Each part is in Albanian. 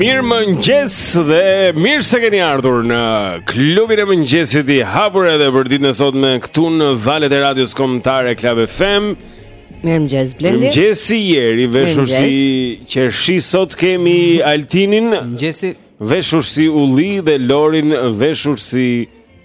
Mirëmëngjes dhe mirë se keni ardhur në klubin e mëngjesit i hapur edhe për ditën e sotme këtu në valët e radios kombëtare Klab FM Mirëmëngjes Blendi Mirëmëngjesi Jeri veshur si qershi sot kemi Altinin Mëngjes Veshur si ulli dhe Lorin veshur si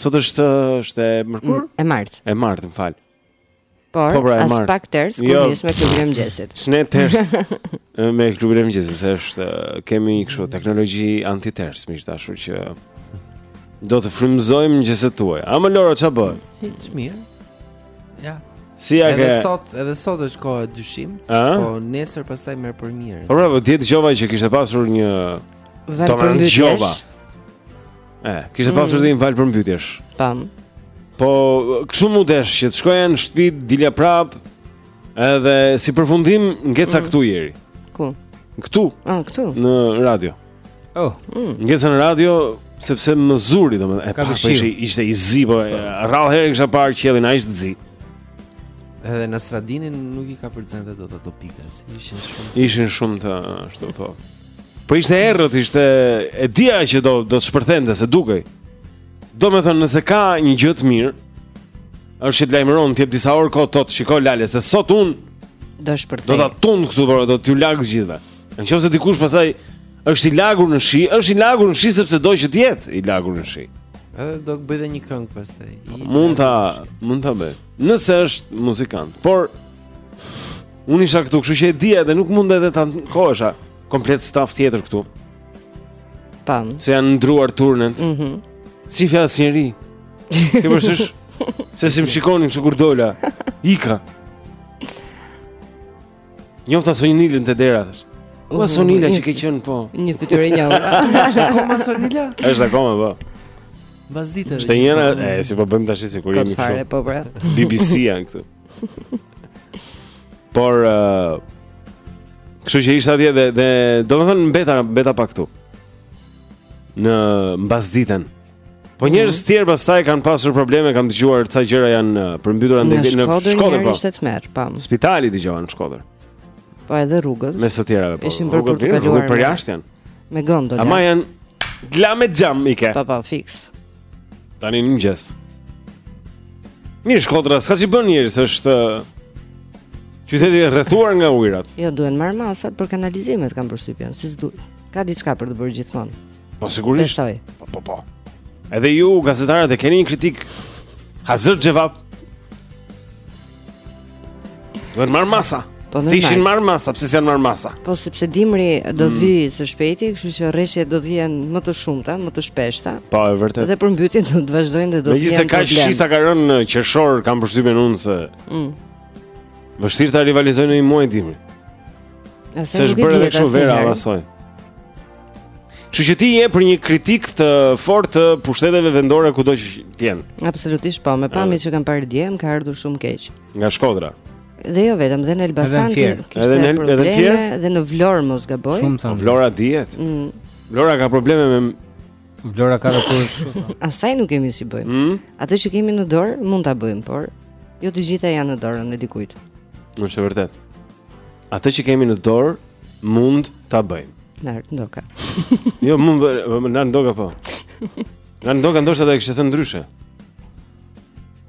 Sot është është e mërkur? Mm, e martë. E martë, më fal. Por, po pra, as martë. pak ters kur jo. nis me klubin e mëngjesit. S'ne ters. me klubin e mëngjesit se është kemi kështu teknologji anti-ters, miq të dashur që do të frymëzojmë mëngjeset tuaja. A më Loro ç'a bën? Hiç mirë. Ja. Si ja ke? Edhe sot, edhe sot është kohë dyshim, po nesër pastaj merr për mirë. Po bravo, po, ti e dëgjova që kishte pasur një Domethënë dëgjova. E, kishte mm. pasur dhe një valë përmbytjesh. Tam. Po, kështu mu desh që të shkoja në shtëpi, dilja prap, edhe si përfundim ngeca mm. këtu Jeri. Ku? Këtu. Ah, këtu. Në radio. Oh. Mm. Ngeca në radio sepse më zuri domethënë e pa që ishte i zi po rrallë herë kisha parë qiellin aq i zi edhe në çadrën nuk i kapërcente dot ato pika se ishin shumë ishin shumë të ashtu po Po ishte errët, ishte e dia që do do të shpërthente se dukej. Domethënë nëse ka një gjë të mirë, është që të lajmëron të jep disa orë kohë të thotë shiko lale se sot un do shpërthej. Do ta tund këtu por do t'ju lag të gjithëve. Në qoftë se dikush pastaj është i lagur në shi, është i lagur në shi sepse do që të jetë i lagur në shi. Edhe do të bëjë dhe një këngë pastaj. Mund ta, mund ta bëjë. Nëse është muzikant. Por Unë isha këtu, kështu që e dija dhe nuk mu dha të takohesha komplet staf tjetër këtu. Pam. Se janë ndërruar turnet. Mhm. Mm si fjalë si njëri. Ke përsësh? Se si më shikonin se kur dola. Ika. Njofta Sonilën te dera tash. Po Sonila që ke qen po. Një fytyrë e njohur. Është akoma Sonila? Është akoma po. Mbas ditës. Është njëra, e si po bëjmë tash sikur jemi këtu. Po, po. BBC janë këtu. Por uh, Kështu që ishte atje dhe, dhe domethënë mbeta mbeta pak këtu. Në mbasditen. Po njerëz mm -hmm. tjerë pastaj kanë pasur probleme, kam dëgjuar ca gjëra janë uh, përmbytur ndaj në Shkodër. Në Shkodër po. ishte tmerr, po. Spitali dëgjova në Shkodër. Po edhe rrugët. Mes të tjerave po. Ishin bërë për të kaluar. Për jashtë janë. Me gondola. Ama janë llamë xham i ke. Po po, fiks. Tani në mëngjes. Mirë Shkodra, s'ka ç'i bën njeri se, është... Qyteti i rrethuar nga ujërat. Jo, duhen marrë masat për kanalizimet kam përshtypjen, se s'do. Ka diçka për të bërë gjithmonë. Po sigurisht. Besoj. Po po po. Edhe ju gazetarët e keni një kritikë hazër xhevap. Do të marrë masa. Po do të ishin marrë masa, pse s'janë marrë masa? Po sepse dimri do të mm. vijë së shpejti, kështu që reshjet do të jenë më të shumta, më të shpeshta. Po, e vërtetë. Dhe përmbytjet do të vazhdojnë dhe do të jenë. Megjithëse aq shi sa ka rënë në qershor, kam përshtypjen unë se. Mm. Vështirë ta rivalizojnë ndonjë muaj dimri. Se është bërë edhe kështu vera vasoj. Kështu që ti je për një kritikë të fortë të pushteteve vendore kudo që të jenë. Absolutisht po, me pamjet që kam parë dje, më ka ardhur shumë keq. Nga Shkodra. Dhe jo vetëm, dhe në Elbasan kishte edhe në edhe në Fier, dhe në Vlorë mos gaboj. Shumë thonë. Po, Vlora dihet. Mm. Vlora ka probleme me Vlora ka rrethur shumë. Asaj nuk kemi si bëjmë. Mm? Atë që kemi në dorë mund ta bëjmë, por jo të gjitha janë në dorën e dikujt. Është e vërtetë. atë që kemi në dorë mund ta bëjmë. Nard Ndoka. jo, mund Nard Ndoka po. Nard Ndoka ndoshta do të kishte thënë ndryshe.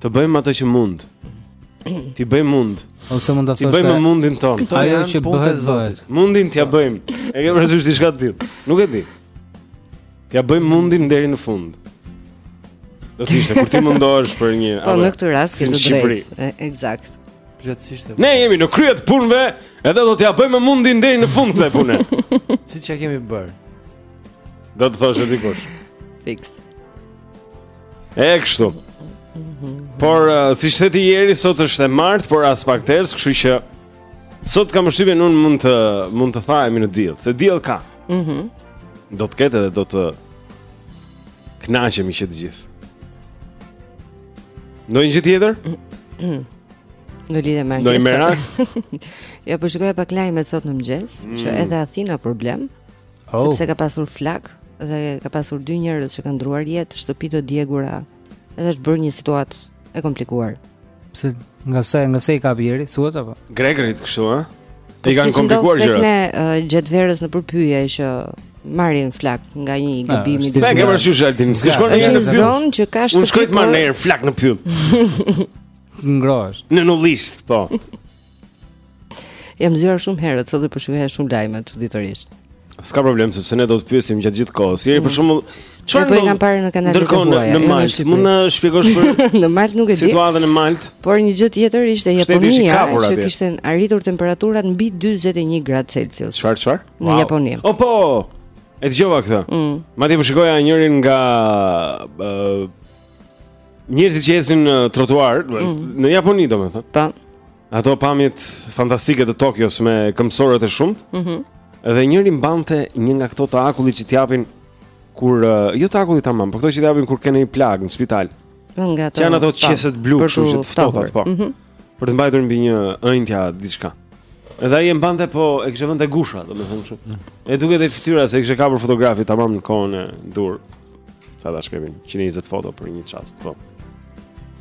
Të bëjmë atë që mund. T'i bëjmë mund. Ose mund ta thoshte. T'i bëjmë mundin tonë. Ajo që bëhet zotit. Mundin t'ia bëjmë. E ke parasysh diçka të tillë. Nuk e di. T'ja bëjmë mundin deri në fund. Do të ishte kur ti mundohesh për një Po në këtë rast ke të drejtë. Eksakt. Plotësisht. Ne jemi në krye të punëve, edhe do t'ja bëjmë mundin deri në fund kësaj pune. Siç ja kemi bërë. Do të thoshë dikush. Fiks. E kështu. Por uh, si shteti Jeri sot është e martë, por aspak ters, kështu që Sot kam përshtypjen unë mund të mund të thahemi në diell, se diell ka. Mhm. Mm do të ketë edhe do të kënaqemi që të gjithë. Ndonjë gjë tjetër? Në lidhje me Ndonjë merak? ja po shikoja pak lajmet sot në mëngjes, mm. që edhe Athina problem, oh. sepse ka pasur flakë dhe ka pasur dy njerëz që kanë ndërruar jetë, shtëpi të djegura. Edhe është bërë një situatë e komplikuar. Pse nga sa nga sa i ka bjeri, thuat apo? Gregorit kështu, ë? Po I kanë komplikuar gjërat. Ne uh, gjatë verës nëpër pyje që marrin flakë nga një gabim i dy. Ne e kemi parasysh Altin, si shkon në një zonë që ka shtëpi. Unë shkoj të marrë flakë në pyll. Ngrohesh. Në ullishte, po. Jam zgjuar shumë herët sot dhe po shikoja shumë lajme çuditërisht. S'ka problem sepse ne do të pyesim gjatë gjithë kohës. Jeri për mm. shembull, çfarë ke parë në kanalet e huaja? Në, në jo, Maltë, mund na shpjegosh për në Maltë nuk e di. Situatën në Maltë. Por një gjë tjetër ishte Japonia, që kishte arritur temperaturat mbi 41 gradë Celsius. Çfarë çfarë? Në wow. Japoni. Oh po. E dëgjova këtë. Mm. Madje po shikoja njërin nga uh, Njerëzit që ecin në trotuar, mm. në Japoni domethënë. Po. Ato pamjet fantastike të Tokios me këmbësorët e shumtë. Mhm. Mm dhe njëri mbante një nga këto të akullit që t'japin kur uh, jo të akullit tamam, por këto që t'japin kur ke një plagë në spital. Po, nga ato. Janë ato qeset blu, kështu që të ftohtat, po. Mhm. Mm për të mbajtur mbi një ënjtje diçka. Edhe ai e mbante po e kishte vënë te gusha, domethënë kështu. Mm. E dukej te fytyra se kishte kapur fotografi tamam në kohën e dur. Sa ta shkrepin, 120 foto për një çast, po.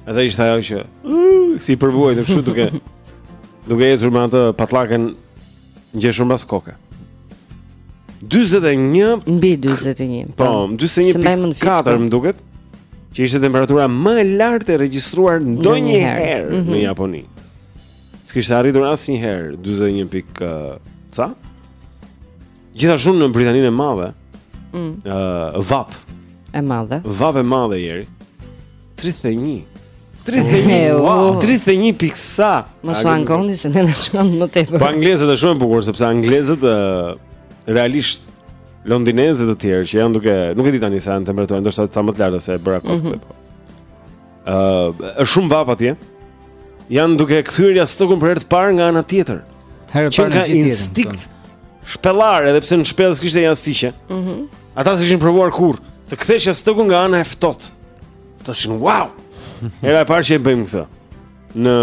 Edhe ishte ajo që, uh, si përbuzte kështu duke, duke ecur me atë patllaken ngjeshur mbas koke. 21... Mbi 41. Po, 41.4 më duket, që ishte temperatura më e lartë e regjistruar ndonjëherë mm -hmm. në mhm. Japoni. S'kishte arritur asnjëherë 41 pikë uh, ca. Gjithashtu në Britaninë e Madhe, ëh, mm. uh, vapë e madhe. Vapë e madhe, arriti. 31. 31. Wow. 31 pikë ca. Mos u ankoni se ne na shkon më tepër. Po anglezët është shumë e bukur sepse anglezët uh, realisht londinezët e tjerë që janë duke, nuk e di tani sa janë temperaturat, ndoshta ca më të larta se Barack Obama. Mm -hmm. Ëh, është shumë vapë atje. Janë duke kthyer jastëkun për herë të parë nga ana tjetër. Herë të parë nga instinkt. Shpellar edhe pse në shpellë s'kishte jastiqe. Mhm. Mm Ata s'kishin provuar kurrë të kthesh jastëkun nga ana e ftohtë. Tashin wow. Hera e parë që e bëjnë këtë në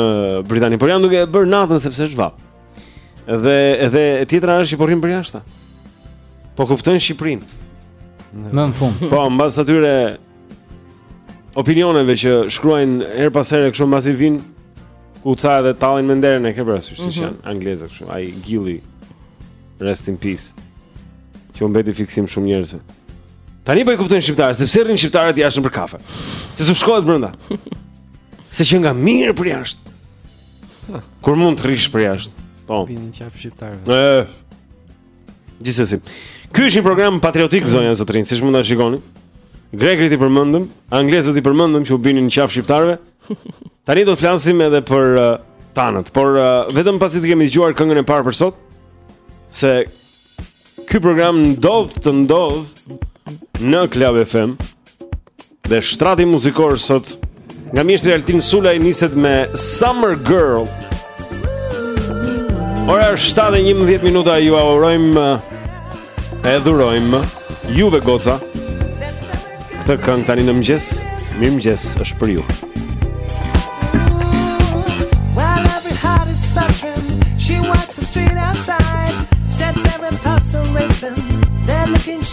Britani, por janë duke e bërë natën sepse është vapë. Dhe edhe e tjetra është që po rrinë përjashta. Po kuptojnë Shqipërinë. Më në fund. Po, mbas atyre opinioneve që shkruajnë herë pas here kështu mbasi vijnë këtu ca edhe tallen me ne dhe e ke parasysh mm -hmm. si mhm. janë anglezët kështu ai Gill rest in peace që u mbeti fiksim shumë njerëzve tani po i kuptojnë shqiptarët se pse rrinë shqiptarët jashtë për kafe se s'u shkohet brenda se qenka mirë përjashta kur mund të rrish përjashta po u binin n'qafë shqiptarëve Gjithsesi. Ky është një program patriotik zonja e zotërinj, siç mund ta shikoni. Grekërit i përmendëm, anglezët i përmendëm që u binin në qafë shqiptarëve. Tani do të flasim edhe për uh, tanët, por uh, vetëm pasi të kemi dëgjuar këngën e parë për sot, se ky program ndodh të ndodh në Club FM. Dhe shtrati muzikor sot nga mjeshtri Altin Sulaj niset me Summer Girl. Ora është 7:11 minuta jua urojmë e dhurojmë juve goca. Këtë këngë tani në mëngjes, mirëmëngjes është për ju.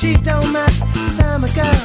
She don't mind, summer girl.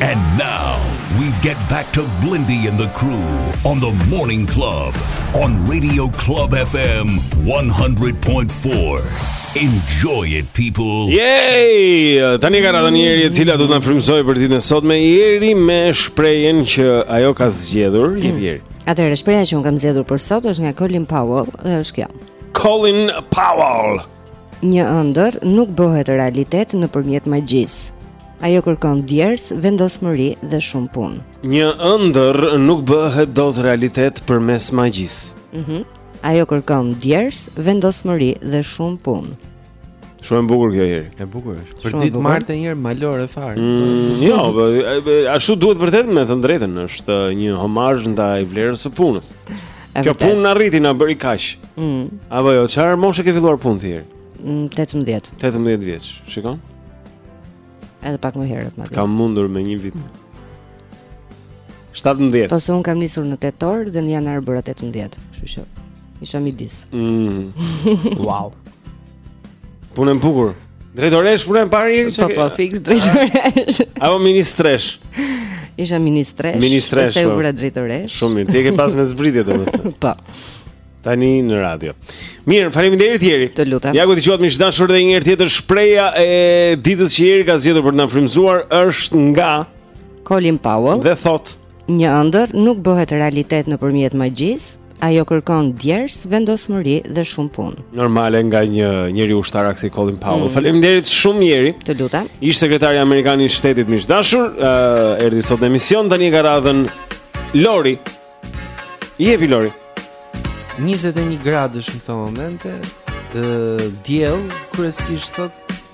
And now we get back to Blindy and the crew on the morning club on Radio Club FM 100.4. Enjoy it people. Yay! Tani ka radhën njeri e cila do të na frymëzojë për ditën e sotme, Jeri me shprehjen që ajo ka zgjedhur, mm. Jeri. Jeri. Atëherë shprehja që un kam zgjedhur për sot është nga Colin Powell dhe është kjo. Colin Powell. Një ëndërr nuk bëhet realitet nëpërmjet magjisë. Ajo kërkon djersë, vendosmëri dhe shumë punë. Një ëndërr nuk bëhet dot realitet përmes magjisë. Mhm. Mm Ajo kërkon djersë, vendosmëri dhe shumë punë. Shumë e bukur kjo herë. E bukur është. Për ditë martë një herë malore fare. Mm, jo, po, ashtu duhet vërtet me thënë të drejtën, është një homazh ndaj vlerës së punës. Kjo punë na rriti na bëri kaq. Mm. Apo jo, çfarë moshe ke filluar punë ti? 18. Mm, 18 vjeç, shikon? Edhe pak më herët madje. Kam mundur me një vit. 17. Po se unë kam nisur në tetor dhe në janar bëra 18, kështu që isha midis. Mm. wow. Punën bukur. Drejtoreshë punën e parë Jeri çka. Po po fiks drejtoreshë. Apo ministreshë. Isha ministreshë. Ministreshë. Pastaj u po. bëra drejtoreshë. Shumë mirë. Ti e ke pas me zbritje domethënë. Po. Tani në radio. Mirë, faleminderit Jeri. Të lutem. Ja ku dëgjuat miq të dashur dhe një herë tjetër shprehja e ditës që Jeri ka zgjedhur për të na frymzuar është nga Colin Powell dhe thotë Një ëndërr nuk bëhet realitet nëpërmjet magjisë, ajo kërkon djersë, vendosmëri dhe shumë punë. Normale nga një njeri ushtarak si Colin Powell. Mm. Faleminderit shumë Jeri. Të lutem. Ish sekretari amerikan i shtetit miq të dashur, uh, erdhi sot në emision tani ka radhën Lori. I jepi Lori. 21 gradë në këto momente, ë uh, diell kryesisht thot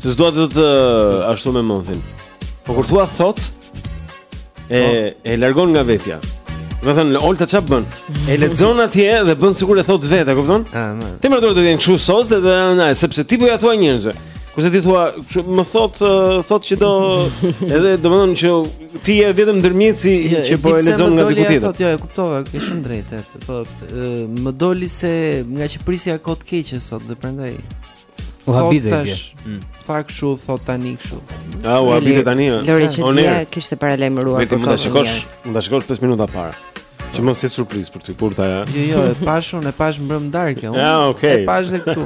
Se s'dua të të ashtu ma mendjen Po kur thua thot E, po. e largon nga vetja Domethënë, Olta ça bën? E lexon atje dhe bën sikur e thot vetë, e kupton? Ah, më. Temperaturat do të jenë kështu sot dhe dhe na, sepse ti po ja thua njerëzve. Kurse ti thua, më thot thot që do edhe domethënë që ti je vetëm ndërmjetësi jo, që po e lexon nga diku tjetër. Thot, jo, e kuptova, ke shumë të drejtë. Po më doli se ngaqë prisja kohë të keqe sot dhe prandaj U habite e bje Pak shi, thot tani kshu A, u habite tani e Lori që dhja kishte paralajmëruar për kohën Më ta shikosh 5 minuta para Që mos jetë surprizë për ty, kur ta ja Jo, jo, e pashë unë, e pashë mbrëmë darkë Ja, okej okay. E pashë dhe këtu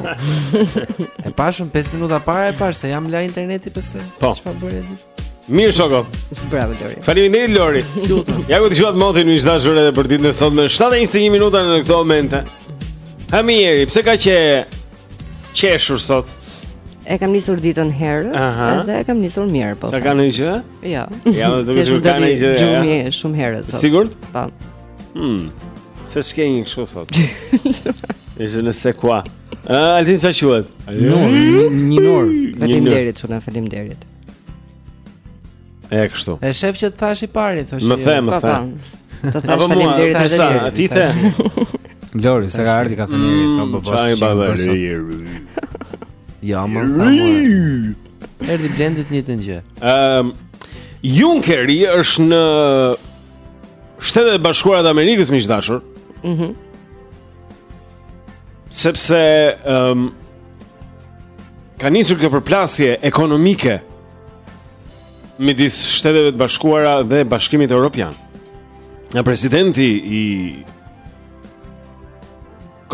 E pashë unë 5 minuta para e pashë, se jam la interneti pse Po Çfarë bëre e dit Mirë shoku. Bravo Lori. Faleminderit Lori. ja ku dëgjuat motin miq të dashur edhe për ditën e sotme. 7:21 minuta në këtë moment. Amir, pse kaq i qeshur sot? E kam nisur ditën herët, edhe e kam nisur mirë po. S'ka ndonjë gjë? Jo. Ja, do të thotë ka ndonjë gjë. Gjumi shumë herët sot. Sigurt? Po. Hm. Seç ke një kështu sot. Je ne sais quoi. Altin sa quhet? Një një nor. Faleminderit, çuna, faleminderit. E kështu. E shef që të thash i pari, thoshte. Më the, më the. Të thash faleminderit edhe ti. A ti the? Lori, se ka ardhi ka thënë njëri, thonë po bosh. Çaj baba Lori. Ja, më thamë. Erdi blendit një të një. Ehm, Junkeri është në Shtetet e Bashkuara të Amerikës, miq dashur. Mhm. Sepse um, ka nisur kjo përplasje ekonomike midis shteteve të bashkuara dhe bashkimit evropian. Nga presidenti i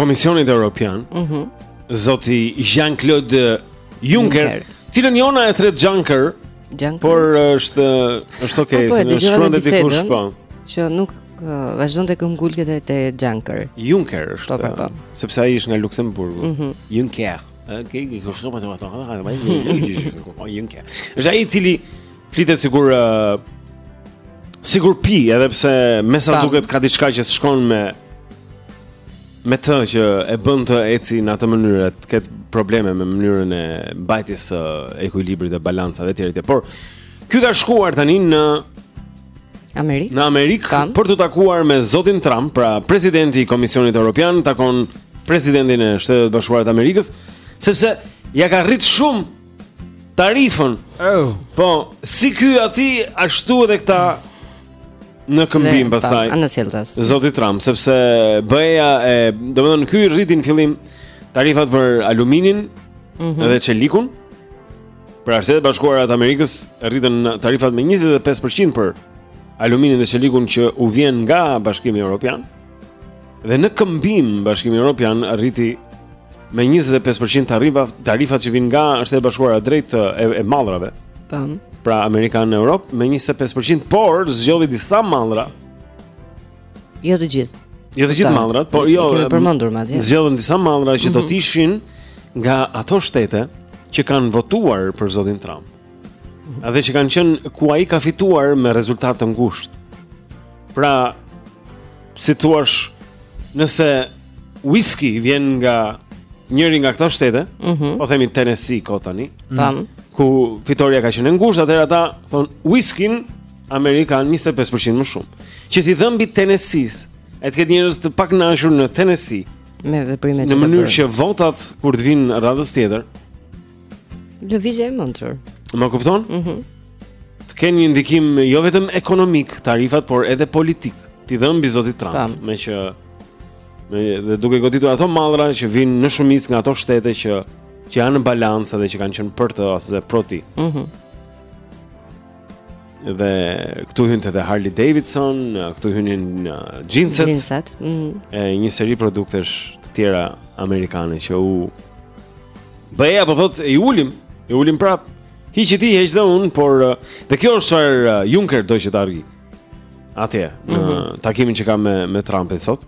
Komisionit Evropian, mm -hmm. zoti Jean-Claude Juncker, Juncker. cilin Jona e thrret Juncker, Xhanker. Por është është okay, po, po, se shkruan ti kush po. Që nuk vazhdon të këngulket dhe të Junker. Junker është. Po, po, po. Sepse ai është nga Luksemburgu. Mm -hmm. Junker. Okej, okay, kush do të thotë ato? Ai po Junker. Është ai i cili flitet sikur uh, sikur pi, edhe pse me sa duket ka diçka që shkon me Me të që e bën të eci në atë mënyrë, të ketë probleme me mënyrën e mbajtjes së ekuilibrit dhe balancave etj etj. Por ky ka shkuar tani në Amerikë. Në Amerikë për t'u takuar me zotin Trump, pra presidenti i Komisionit Evropian, takon presidentin e Shteteve të Bashkuara të Amerikës, sepse ia ka rrit shumë Tarifën. Oh. Po, si ky atyre ashtu edhe këta në këmbim po, pastaj. Anasjelltas. Zoti Trump, sepse BE-ja e, domethënë ky rriti në fillim tarifat për aluminin mm -hmm. dhe çelikun. Pra Shtetet e Bashkuara të Amerikës rritën tarifat me 25% për aluminin dhe çelikun që u vjen nga Bashkimi Evropian. Dhe në këmbim Bashkimi Evropian rriti me 25% tarifat, tarifat që vijnë nga Shtetet e Bashkuara drejt e, e mallrave. Tan. Pra amerikane në Europë me 25%, por zgjodhi disa mallra. Jo të gjithë. Jo të gjithë mallrat, por jo. E kemi përmendur madje. Zgjodhën disa mallra që mm -hmm. do mhm. të ishin nga ato shtete që kanë votuar për zotin Trump. Dhe që kanë qënë ku ai ka fituar me rezultat të ngushtë. Pra, si të thuash nëse whisky vjen nga njëri nga këto shtete mm -hmm. Po themi Tennessee kot tani mm -hmm. Ku fitorja ka qënë e ngushtë, atëherë ata thonë whiskyn amerikan 25% më shumë Që t'i dhëmbi Tennessee-s E të ketë njerëz të pakënaqur në Tennessee Me veprime që të bërë Në mënyrë që votat kur të vijnë radhës tjetër Lëvizje e mençur. Më kupton? Mhm. Mm të kenë një ndikim jo vetëm ekonomik tarifat, por edhe politik. T'i dhëmbi zotit Trump, Tam. me që me dhe duke goditur ato mallra që vijnë në shumicë nga ato shtete që që janë në balancë dhe që kanë qenë për të ose pro tij. Mhm. Mm dhe këtu hynte dhe Harley Davidson, këtu hynin jeanset. Jeanset. Mhm. Mm e një seri produktesh të tjera amerikane që u BE-ja po thotë i ulim, i ulim prap. Hiqi ti, heq dhe unë, por dhe kjo është çfarë Juncker do që të arrijë. Atje, në mm -hmm. takimin që ka me me Trumpin sot.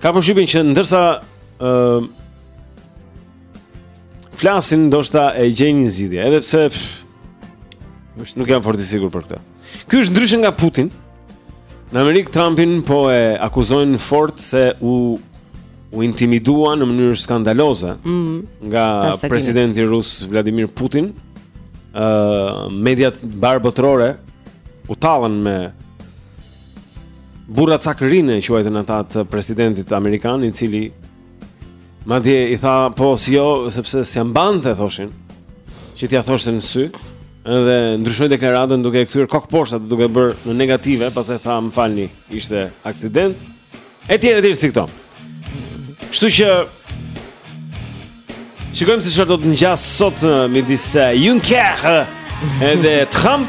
Kam përshtypjen që ndërsa, ë, uh, flasim ndoshta e gjejnë një zgjidhje, edhe pse pff, nuk jam fort i sigurt për këtë. Ky është ndryshe nga Putin. Në Amerikë Trumpin po e akuzojnë fort se u u intimidua në mënyrë skandaloze mm -hmm. nga presidenti rus Vladimir Putin. Ë uh, mediat mbarëbotërore u tallën me burracakërinë e quajtën ata të presidentit amerikan i cili Madje i tha po si jo sepse s'ja mbante thoshin që t'ia thoshte në sy edhe ndryshoi deklaratën duke e kthyer kokëposhtë atë duke e bërë në negative pastaj tha më falni ishte aksident etj etj si këto. Kështu që Shikojmë se çfarë do të ngjas sot midis Juncker edhe Trump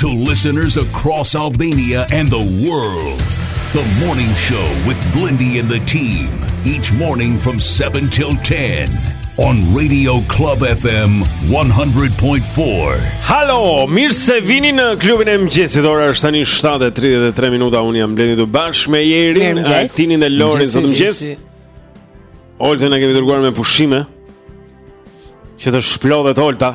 To listeners across Albania and the world, the morning show with Blendi and the team, each morning from 7 till 10 on Radio Club FM 100.4. Halo, mirë se vini në klubin e mëngjesit. Ora është tani 7:33 minuta. Unë jam Blendi së bashku me Jerin, Mirëmëngjes. Altinin dhe Lorin sot në mëngjes. Oltën e kemi dërguar me pushime. Që të shplodhet Olta.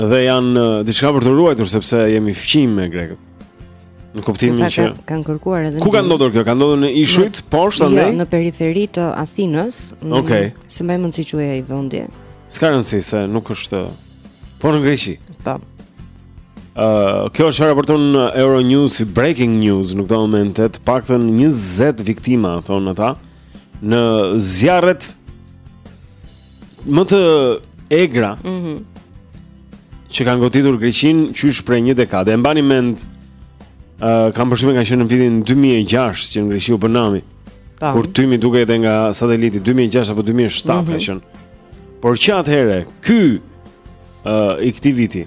Dhe janë uh, diçka për t'u ruajtur sepse jemi fqinj me grekët. Në kuptimin që kanë kërkuar edhe Ku ka ndodhur kjo? Ka ndodhur në ishujt, poshtë jo, andaj? Jo, në periferi të Athinës. Okej. Okay. Se më humb si quhej ai vendi. S'ka rëndësi se nuk është po në Greqi. Po. Ë, uh, kjo është raporton Euronews Breaking News në këtë moment, të paktën 20 viktima thonë ata në zjarret Më të egra. Mhm. Mm që kanë goditur Greqinë qysh prej një dekade. E mbani mend ë uh, kam përshtypjen ka qenë në vitin 2006 që në Greqi u bë nami. Tam. Kur tymi dukej edhe nga sateliti 2006 apo 2007 mm -hmm. ka qenë. Por që atëherë ky ë uh, i këtij viti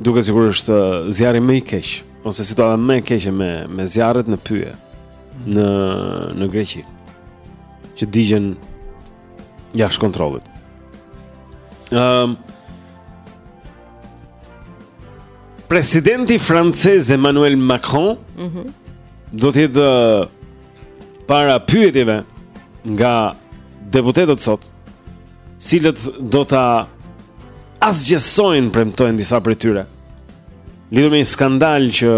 duket sikur është zjarri më i keq ose situata më e keqe me me zjarret në pyje. në në Greqi që digjen jashtë kontrollit. Ëm ehm, um, Presidenti francez Emmanuel Macron mm -hmm. do të jetë eh, para pyetjeve nga deputetët sot, të cilët do ta asgjësojnë premtojnë disa prej tyre. Lidhur me një skandal që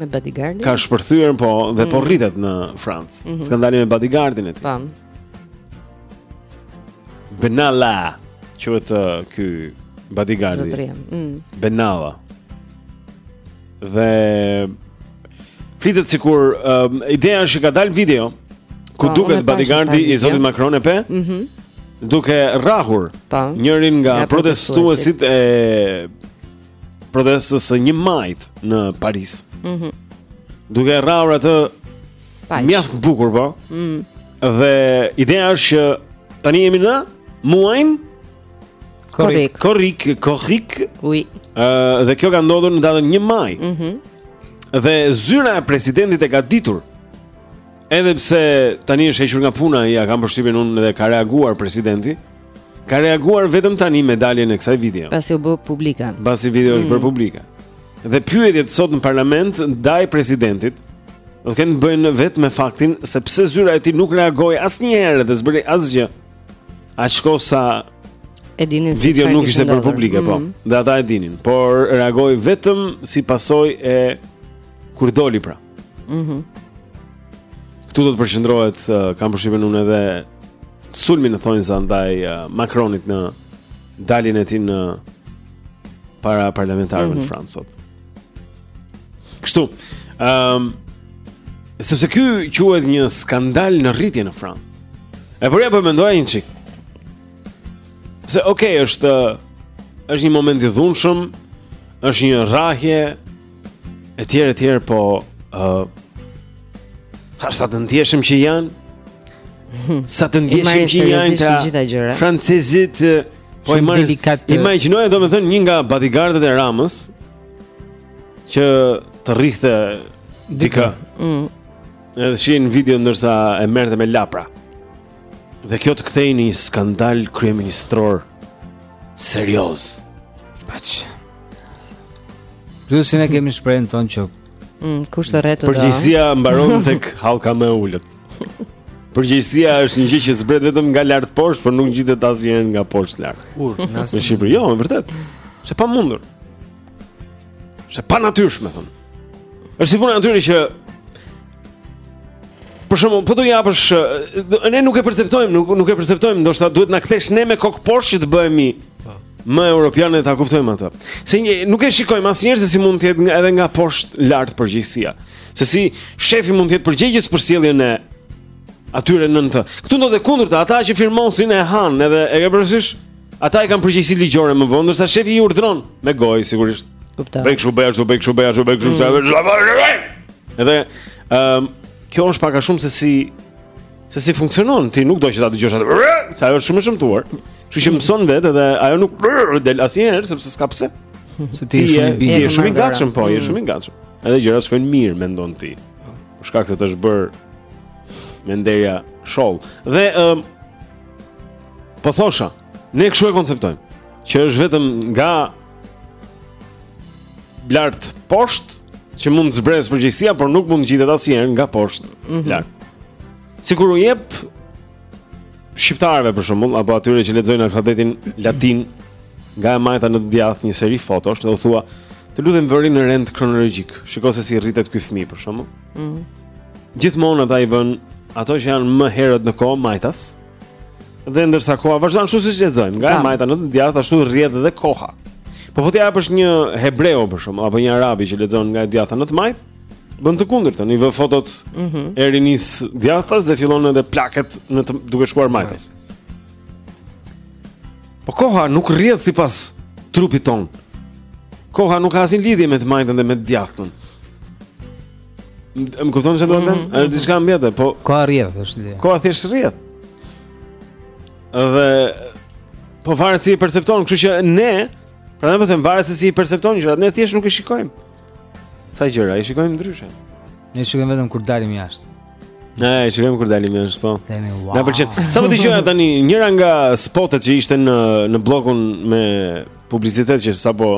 me bodyguardin. Ka shpërthyer po dhe po mm. rritet në Francë. Mm -hmm. Skandali me bodyguardin e tij. Pam. Benalla, quhet uh, ky bodyguardi. Zotëri. Mm. Benalla. Dhe flitet sikur um, ideja është që ka dalë video ku pa, po, duket bodyguardi i zotit Macron e pe. Mhm. Mm duke rrahur pa, po. njërin nga protestuesit e protestës së 1 majit në Paris. Mhm. Mm duke e rrahur atë mjaft bukur po. Mhm. Mm dhe ideja është që tani jemi në muajin korrik, korrik, korrik. Ui. Ë uh, dhe kjo ka ndodhur në datën 1 maj. Mhm. Mm dhe zyra e presidentit e ka ditur Edhe pse tani është hequr nga puna, ja kam përshtypjen unë dhe ka reaguar presidenti. Ka reaguar vetëm tani me daljen e kësaj video. Pasi u bë publike. Pasi video është mm. bërë publike. Dhe pyetjet sot në parlament ndaj presidentit do të kenë të bëjnë vetëm me faktin se pse zyra e tij nuk reagoi asnjëherë dhe s'bëri asgjë. Ashtu sa e dinin se video nuk ishte bërë publike, po. Mm. Dhe ata e dinin, por reagoi vetëm si pasojë e kur doli pra. Mhm. Mm Këtu do të përqendrohet uh, kam përshtypjen unë edhe sulmi në thonjëza ndaj uh, Macronit në daljen e tij në para parlamentarëve mm -hmm. në mhm. Francë sot. Kështu. Ehm um, sepse ky quhet një skandal në rritje në Francë. E por ja po e mendoja një çik. Se okay, është është një moment i dhunshëm, është një rrahje e tjerë e tjerë po ë uh, thashë sa të ndjeshëm që janë. Sa të ndjeshëm që janë të gjitha gjërat. Francezit po i marrin delikat. Imagjinoje domethënë një nga bodyguardët e Ramës që të rrihte dikë. Mm. Edhe shihin video ndërsa e merrte me lapra. Dhe kjo të kthehet në një skandal kryeministror serioz. Paç. Plus ne kemi shprehjen tonë që mm, kush të rretë do. Përgjegjësia mbaron tek hallka më e ulët. Përgjegjësia është një gjë që zbret vetëm nga lart poshtë, por nuk ngjitet asnjëherë nga poshtë lart. Kur në Shqipëri, jo, është vërtet. Është e pamundur. Është e panatyrshme thonë. Është si puna natyrë që Për shembull, po të japësh, ne nuk e perceptojmë, nuk, nuk e perceptojmë, ndoshta duhet të na kthesh ne me kokë poshtë që të bëhemi po. më europianë dhe ta kuptojmë atë. Se një, nuk e shikojmë asnjëherë se si mund të jetë edhe nga poshtë lart përgjegjësia. Se si shefi mund të jetë përgjegjës për sjelljen e atyre nën të. Këtu ndodh e kundërta, ata që firmosin e hanë edhe e ke parasysh? Ata e kanë përgjegjësi ligjore më vonë, ndërsa shefi i urdhëron me gojë sigurisht. Kuptoj. Bëj kështu, bëj ashtu, bëj kështu, bëj ashtu, bëj kështu, sa vetë. Mm. Edhe ëm ehm, kjo është pak a shumë se si se si funksionon, ti nuk do që ta dëgjosh atë. Sa është shumë e shëmtuar. Kështu që mëson vetë edhe ajo nuk del asnjëherë sepse s'ka pse. Se ti je shumë i shumë i gatshëm, po, je mm. shumë i gatshëm. Edhe gjërat shkojnë mirë mendon ti. Për shkak se të është bërë lëkura shollë. Dhe ëm ehm, Po thosha, ne kështu e konceptojmë, që është vetëm nga lart poshtë që mund të zbresë përgjegjësia, por nuk mund të ngjitet asnjëherë nga poshtë mm -hmm. lart. Sikur u jep shqiptarëve për shembull apo atyre që lexojnë alfabetin latin nga e majta në djathtë një seri fotosh dhe u thua, "Të lutem vëri në rend kronologjik. Shiko se si rritet ky fëmijë për shembull." Mm. Gjithmonë ata i vënë ato që janë më herët në kohë majtas. Dhe ndërsa koha vazhdon kështu siç lexojmë, nga e majta në të djathtë ashtu rrjedh edhe koha. Po po t'i japësh një hebreu për shembull apo një arabi që lexon nga e djathta në të majtë, bën të kundërtën, i vë fotot mm -hmm. e rinisë djathtas dhe fillon edhe plaket në të, duke shkuar majtas. Po koha nuk rrjedh sipas trupit tonë. Koha nuk ka asnjë lidhje me të majtën dhe me të djathtën. Më kupton çfarë do të them? Mhm, është mhm. diçka tjetër, po koha rrjedh është lidhje. Koha thjesht rrjedh. Dhe po varet si e percepton, kështu që ne, prandaj po them varet se si i percepton gjërat, ne thjesht nuk e shikojmë. Sa gjëra i shikojmë ndryshe. Ne shikojmë vetëm kur dalim jashtë. Ne e shikojmë kur dalim jashtë, po. Wow. Na pëlqen. Sapo dëgjoja tani njëri nga spotet që ishte në në bllokun me publicitet që sapo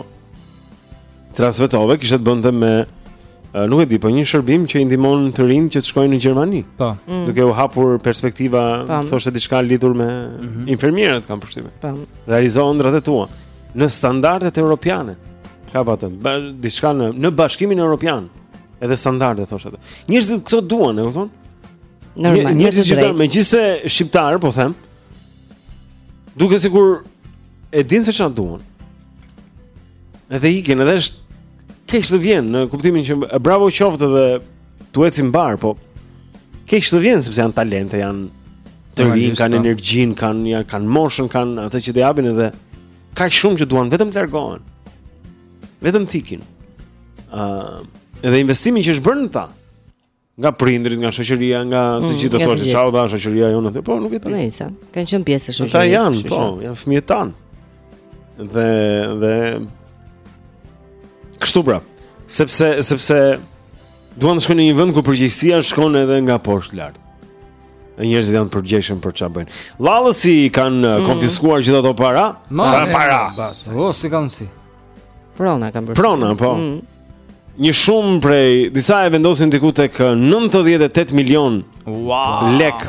transmetove, kishte të bënte me nuk e di, po një shërbim që i ndihmon të rinjtë që të shkojnë në Gjermani. Po. Mm. Duke u hapur perspektiva, thoshte diçka lidhur me mm -hmm. infermierët kam përshtypjen. Po. Realizohen ëndrrat e tua. në standardet europiane. Ka patur, diçka në në Bashkimin Europian, edhe standarde thoshte. Njerëzit këto duan, e kupton? Normal, me të drejtë. Megjithëse shqiptarët po them, duken sikur e dinë se çfarë duan. Edhe ikin, edhe është keq të vjen në kuptimin që bravo qoftë dhe T'u ecë mbarë, po keq të vjen sepse janë talente, janë të rinj, kanë po. energjinë, kanë janë kanë moshën, kanë atë që të japin edhe kaq shumë që duan vetëm të largohen. Vetëm t'ikin. ë uh, Edhe investimi që është bërë në ta nga prindërit, nga shoqëria, nga të mm, gjithë do të thoshe ça u dha shoqëria jonë atë, po nuk e di. Nëse kanë qenë pjesë e shoqërisë. Ata janë, po, janë fëmijët tanë. Dhe dhe kështu pra, sepse sepse duan të shkojnë në një vend ku përgjegjësia shkon edhe nga poshtë lart. E njerëzit janë të përgjegjshëm për çfarë bëjnë. Llallës i kanë mm. konfiskuar gjithë ato para? Ma, para. para. Bas. Oh, si kanë si. Prona kanë bërë. Prona, po. Mm. Një shumë prej disa e vendosin diku tek 98 milion wow. lek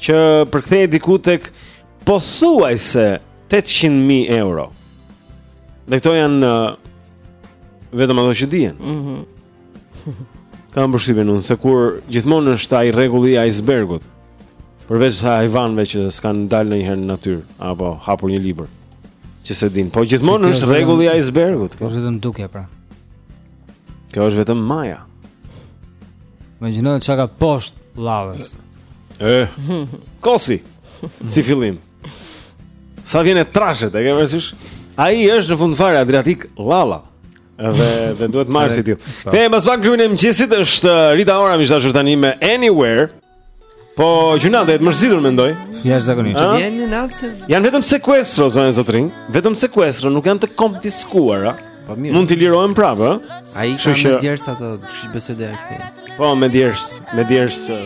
që përkthehet diku tek Pothuajse 800.000 euro Dhe këto janë Vetëm ato që dihen mm -hmm. Kam përshtypjen unë Sikur gjithmonë është ai rregulli i icebergut Përveç ca hajvanëve që s'kanë dalë ndonjëherë në natyrë Apo hapur një libër Që s'e dinë Po gjithmonë është rregulli i icebergut Kjo është vetëm dukje pra Kjo është vetëm maja. Imagjino çka poshtë Llallës. E, koçi, si fillim. Sa vjen e trashet, e ke parasysh? Ai është në fund fare Adriatik Llalla. Dhe, dhe duhet marrë si i tillë. Te, mbas pak kruin e mëngjesit është uh, Rita Ora, miq të dashur tani me Anywhere. Po, gjynah, do jetë mërzitur mendoj. Ja zakonisht. Vjen në natën. Janë vetëm sekuestro zonja e zotërinj, vetëm sekuestro, nuk janë të konfiskuara. Po mirë. Mund t'i lirohen prapë, ë? A i ka me djersë ato BSD këthe. Po me djersë, me djersë.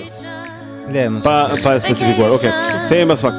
Le, mos. Pa pa e specifikuar. Okej. Okay. Te mbas pak.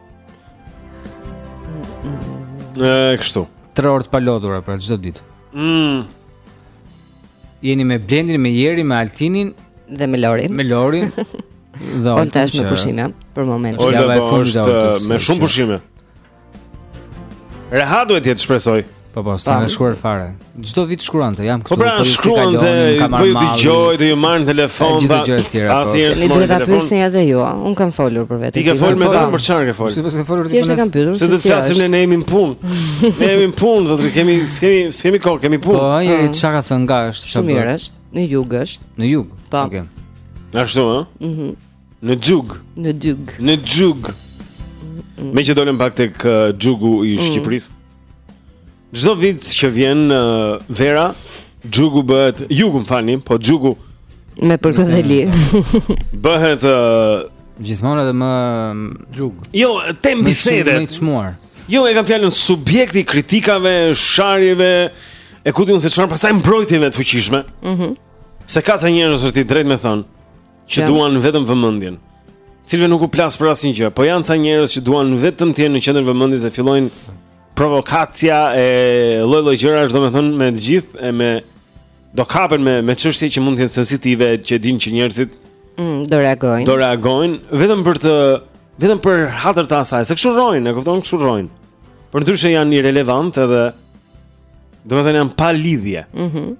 Ëh, kështu. 3 orë të palodhura për çdo ditë. Mm. Jeni me Blendin, me Jerin, me Altinin dhe me Lorin. Me Lorin. Dhe Olta është me pushime për momentin. Olta po është me shumë pushime. Rehat duhet të jetë shpresoj. Po po, s'ka shkruar fare. Çdo vit shkruante, jam këtu po pra, për si kalonin, kam marrë. Po ju dëgjoj, do ju marr në telefon. Gjithë gjërat e tjera. Po. Asnjë sms. Ne duhet ta pyesni edhe ju. Unë kam folur për vete. Ti ke folur me ta për çfarë ke folur? Sepse ke folur ti. E kam pyetur. Se do të flasim ne jemi në punë. Ne jemi në punë, zotëri, kemi, kemi, kemi kohë, kemi punë. Po, ai ah. çka ka thënë nga është çfarë? Shumë mirë është. Në jug është. Në jug. Po. Okej. Ashtu, ëh? Mhm. Në jug. Në jug. Në jug. Meqë dolëm pak tek jugu i mm. Shqipërisë. Çdo vit që vjen uh, vera, xhugu bëhet, jugu më falni, po xhugu me përkëdheli,. bëhet uh, gjithmonë edhe më xhug. Jo, temë bisede. Më çmuar. Jo, e kam fjalën subjekt i kritikave, sharjeve, e ku di unë se çfarë, pastaj mbrojtjeve të fuqishme. Mhm. Mm se ka ca njerëz që të drejtën me thënë. që duan vetëm vëmendjen. Cilëve nuk u plas për asnjë gjë, po janë ca njerëz që duan vetëm të jenë në qendër vëmendjes e fillojnë provokacia e lloj-lloj gjërash, domethënë me të gjithë e me do kapen me me çështje që mund të jenë sensitive, që e dinë që njerëzit mm, do reagojnë. Do reagojnë vetëm për të vetëm për hatër të asaj, se kështu rrojnë, e kupton kështu rrojnë. Përndryshe janë irrelevant edhe domethënë janë pa lidhje. Mhm. Mm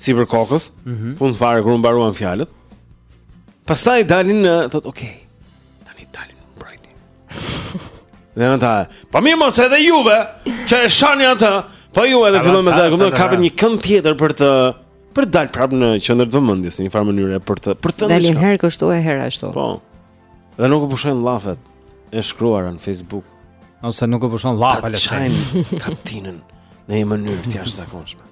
si për kokës, mm -hmm. fund fare kur u mbaruan fjalët. Pastaj dalin në thot, "Ok. Tani dalin në mbrojtje." Dhe ata, "Po mirë mos edhe juve, që e shani atë, po ju edhe fillon me zë, kupton, kapet një kënd tjetër për të për të dalë prapë në qendër të vëmendjes në një farë mënyre për të për të dalin herë kështu e herë ashtu." Po. Dhe nuk u pushojnë llafet e shkruara në Facebook. Ose nuk u pushon llapa, le të thënë kaptinën në një mënyrë të jashtëzakonshme.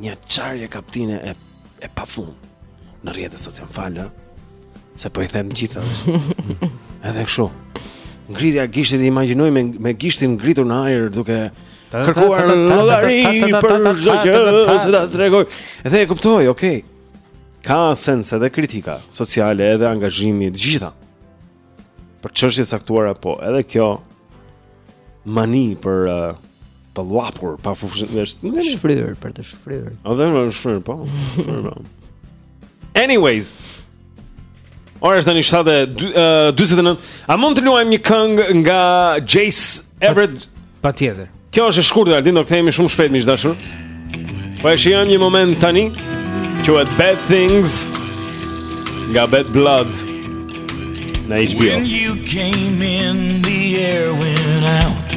Një çarje kaptine e e pafund në rrjetet sociale, më fal. Se po i them gjithë. Edhe kështu. Ngritja e gishtit i imagjinoj me me gishtin ngritur në ajër duke kërkuar llogari për çdo gjë, se ta tregoj. Edhe e kuptoj, okay. Ka sens edhe kritika sociale edhe angazhimi të gjitha. Për çështje të caktuara po, edhe kjo mani për uh, të llapur pa pushim është nuk është shfryrë për të shfryrë. Edhe me shfryrë po. Anyways. Ora është tani 7:49. A mund të luajmë një këngë nga Jace Everett? Patjetër. Kjo është e shkurtër, Aldin, do të kthehemi shumë shpejt miq të dashur. Po e shijojmë një moment tani. Quhet Bad Things nga Bad Blood. Në HBO. When you came in the air went out.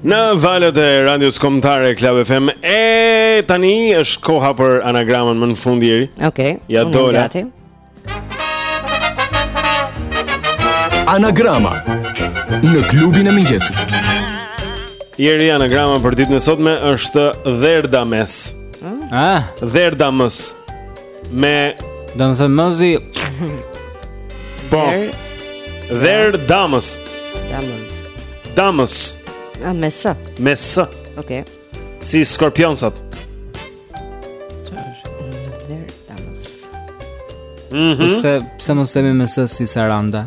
Në valët e radios kombëtare Club FM e tani është koha për anagramën më në fund Jeri. Okej. Okay, ja dola. Anagrama në klubin e mëngjesit. Jeri, anagrama për ditën e sotme është Dherdamës. Ah, Dherdamës. me domethënë mozi po dher damës damës damës a me s me s okay si Scorpionsat Mhm. Mm pse pse mos themi me s si saranda?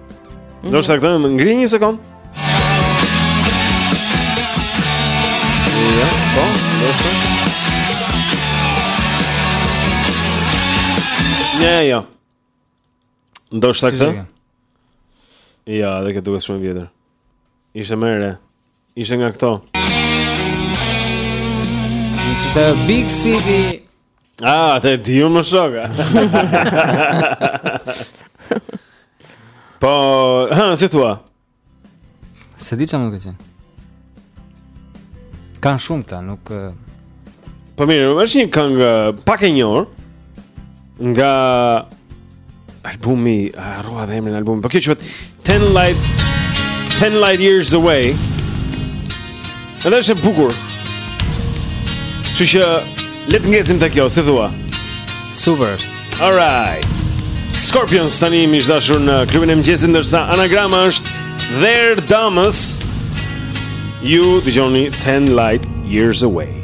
Do ta shoh aktorin një sekond. Ja, po, do të shkaktojmë. Ja, ja. Do të shkaktojmë. Ja, dhe këtu duket shumë e vjetër. Ishte më e re. Ishte nga këto. Ishte Big City. Ah, atë e di unë me shokë. po, ha, si thua? S'e di ça mund të ketë qenë. Kan shumë këta, nuk Po mirë, është një këngë pak e njohur. Nga albumi, harrova dhe emrin e albumit. Po kjo quhet 10 Light 10 Light Years Away. Edhe është e bukur. Kështu që le të ngecim te kjo, si thua? Super. All right. Scorpions tani miq të dashur në klubin e mëngjesit ndërsa anagrama është Dher Damës. Ju dëgjoni 10 light years away.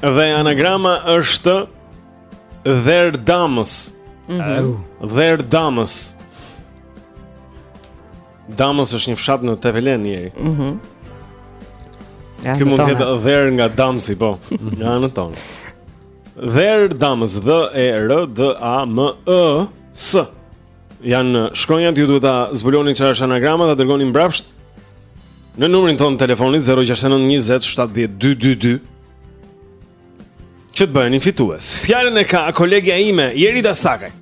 Dhe anagrama është Dher Damës. Mm -hmm. Dher Damës. Damës është një fshat në Tepelenë, njëri. Mhm. Mm Ja, Kush mund të jetë dher nga Damësi, po, nga në tonë. Dher Damës, dhë, e, rë, dë, a, më, ë, së. Janë shkronjat, ju duhet ta zbuloni çfarë është anagrama, ta dërgoni mbrapsht në numrin tonë të telefonit 069 20 70 222. Që të bëheni fitues. Fjalën e ka kolegja ime, Jerida Sakaj.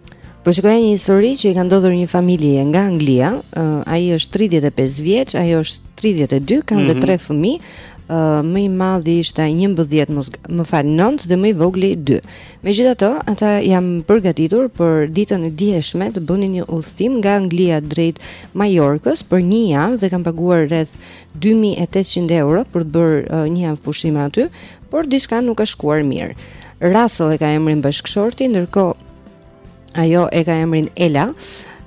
Po shikoja një histori që i ka ndodhur një familje nga Anglia. Uh, ai është 35 vjeç, ajo është 32, kanë mm -hmm. tre fëmijë. Uh, më i madhi ishte 11, më fal 9 dhe më i vogli 2. Megjithatë, ata janë përgatitur për ditën e djeshme të bënin një udhëtim nga Anglia drejt Majorkës për një javë dhe kanë paguar rreth 2800 euro për të bërë, uh, një javë pushime aty, por diçka nuk ka shkuar mirë. Russell e ka emrin bashkëshorti, ndërkohë Ajo e ka emrin Ela.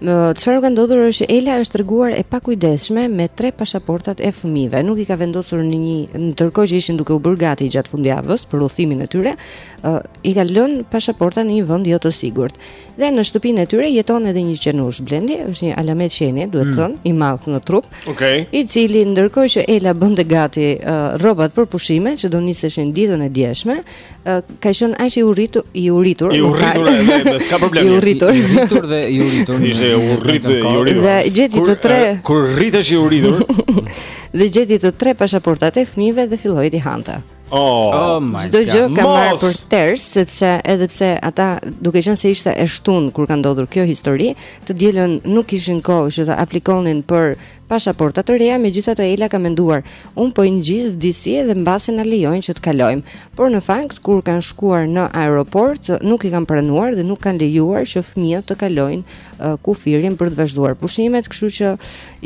Çfarë ka ndodhur është që Ela është treguar e pakujdesshme me tre pasaportat e fëmijëve. Nuk i ka vendosur në një ndërkohë që ishin duke u bërë gati gjatë fundjavës për udhëtimin e tyre, uh, i ka lënë pasaportat në një vend jo të sigurt. Dhe në shtëpinë e tyre jeton edhe një qenush Blendi, është një alamet qeni, duhet thënë, mm, i madh në trup. Okej. Okay. I cili ndërkohë që Ela bënte gati uh, rrobat për pushime që do niseshin ditën e djeshme, ka qenë aq i urritur, i uritur. I uritur, s'ka problem. I urritur. I urritur dhe i urritur. Ishte i urritur, i urritur. Dhe gjeti të tre. Kur rritesh i urritur. Dhe gjeti të tre pashaportat e fëmijëve dhe filloi t'i hante. Oh, oh my god. Çdo gjë ka marrë për ters sepse edhe pse ata duke qenë se ishte e shtun kur ka ndodhur kjo histori, të dielën nuk kishin kohë që të aplikonin për Pashaporta të reja, megjithatë Ela ka menduar, unë po i ngjis disi dhe mbase na lejojnë që të kalojmë. Por në fakt kur kanë shkuar në aeroport, nuk i kanë pranuar dhe nuk kanë lejuar që fëmijët të kalojnë uh, kufirin për të vazhduar pushimet, kështu që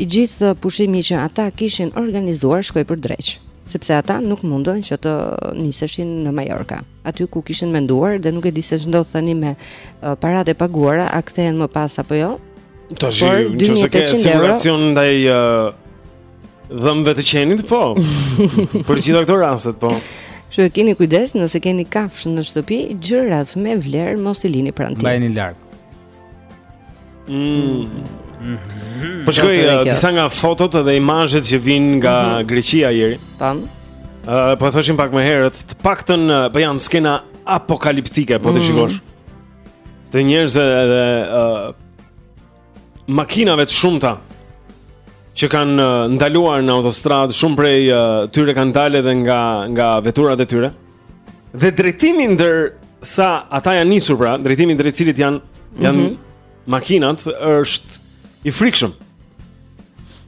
i gjithë pushimi që ata kishin organizuar shkoi për dreq, sepse ata nuk mundën që të niseshin në Mallorca. aty ku kishin menduar dhe nuk e di se ç'ndodh tani me uh, paratë e paguara, a kthehen më pas apo jo? Tash, nëse ke siguracion ndaj uh, dhëmbëve të qenit, po. Për gjitha këto rastet, po. Kështu që keni kujdes nëse keni kafshë në shtëpi, gjërat me vlerë mos i lini pranë tij. Mbajini larg. Mm. Mm -hmm. Po shikoj uh, disa nga fotot edhe imazhet që vijnë nga mm -hmm. Greqia ieri. Tan. Uh, po e thoshim pak më herët, të paktën uh, po janë skena apokaliptike, po të mm. shikosh. Të njerëzve edhe uh, makinave të shumta që kanë uh, ndaluar në autostradë, shumë prej uh, tyre kanë dalë edhe nga nga veturat e tyre. Dhe drejtimi ndërsa ata janë nisur pra, drejtimi drejt të cilit janë janë mm -hmm. makinat është i frikshëm.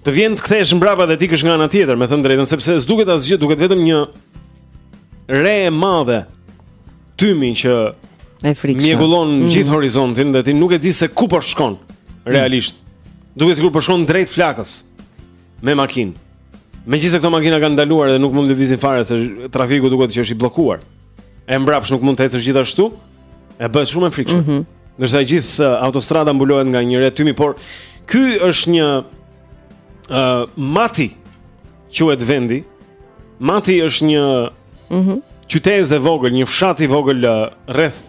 Të vjen të kthehesh mbrapa dhe të ikësh nga ana tjetër, me thënë të drejtën, sepse s'duket asgjë, duket vetëm një re e madhe tymi që e frikshme. Mjegullon mm. gjithë horizontin dhe ti nuk e di se ku po shkon realisht. Mm. Duket sikur po shkon drejt flakës me makinë. Megjithëse këto makina kanë ndaluar dhe nuk mund të lëvizin fare se trafiku duket që është i bllokuar. E mbrapsh nuk mund të ecësh gjithashtu. E bëhet shumë e frikshme. Mm -hmm. Ndërsa e gjithë uh, autostrada mbulohet nga një re tymi, por ky është një ë uh, mati quhet vendi. Mati është një ëh mm -hmm. qytezë e vogël, një fshat i vogël uh, rreth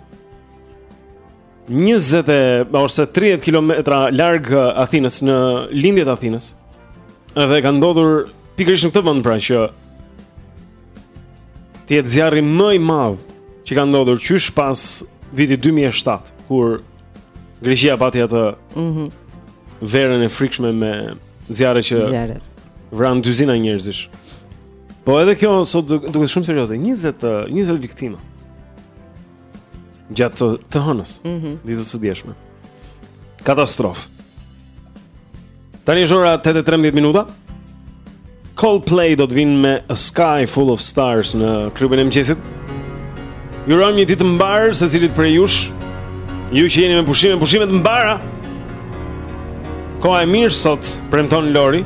20 ose 30 kilometra larg Athinës në lindje të Athinës. Edhe ka ndodhur pikërisht në këtë vend pra që të jetë zjarri më i madh që ka ndodhur qysh pas vitit 2007 kur Greqia pati atë mm -hmm. verën e frikshme me zjarre që zjarre. vranë dyzina njerëzish. Po edhe kjo sot duket shumë serioze, 20 20 viktima. gjatë të hënës, mm -hmm. ditës së djeshme. Katastrofë. Tani është ora 8:13 minuta. Coldplay do të vijnë me A Sky Full of Stars në klubin e mëngjesit. Ju urojmë një ditë të mbarë secilit prej jush. Ju që jeni me pushime, pushime të mbara. Koha e mirë sot premton Lori.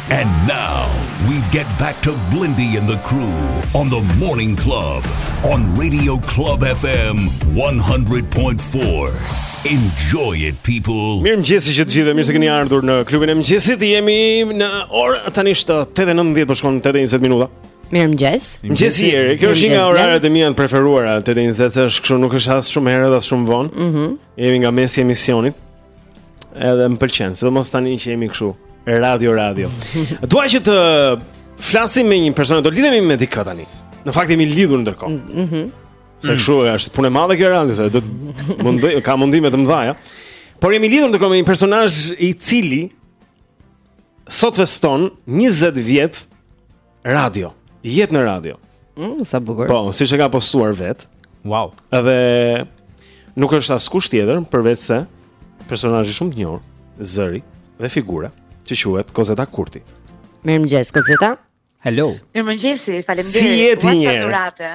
And now we get back to Blendi and the crew on the morning club on radio club fm 100.4. Enjoy it people. Mirëmëngjesi që të gjithëve, mirë se keni ardhur në klubin e mëngjesit. Jemi në orë tani është 8:19 po shkon 8:20 minuta. Mirëmëngjes Mëngjesi Eri, kjo është një nga oraret e mia të preferuara Tetë e njëzet, është kështu nuk është as shumë herët dhe as shumë vonë mm -hmm. Jemi nga mesi i emisionit Edhe më pëlqen, sidomos tani që jemi kështu Radio, radio Dua që të flasim me një person Do lidhemi me dikë tani Në fakt jemi lidhur ndërkohë mm -hmm. Se kështu është punë e madhe kjo radio se do mundim, Ka mundime të mëdhaja Por jemi lidhur ndërkohë me një personazh i cili Sot feston 20 vjet radio. Jetë në radio. Mm, sa bukur. Po, siç e ka postuar vetë. Wow. Edhe nuk është askush tjetër përveçse personazhi shumë i njohur, zëri dhe figura që quhet Kozeta Kurti. Mirëmëngjes Kozeta. Hello. Mirëmëngjes, faleminderit. Si jeni? Çadurate.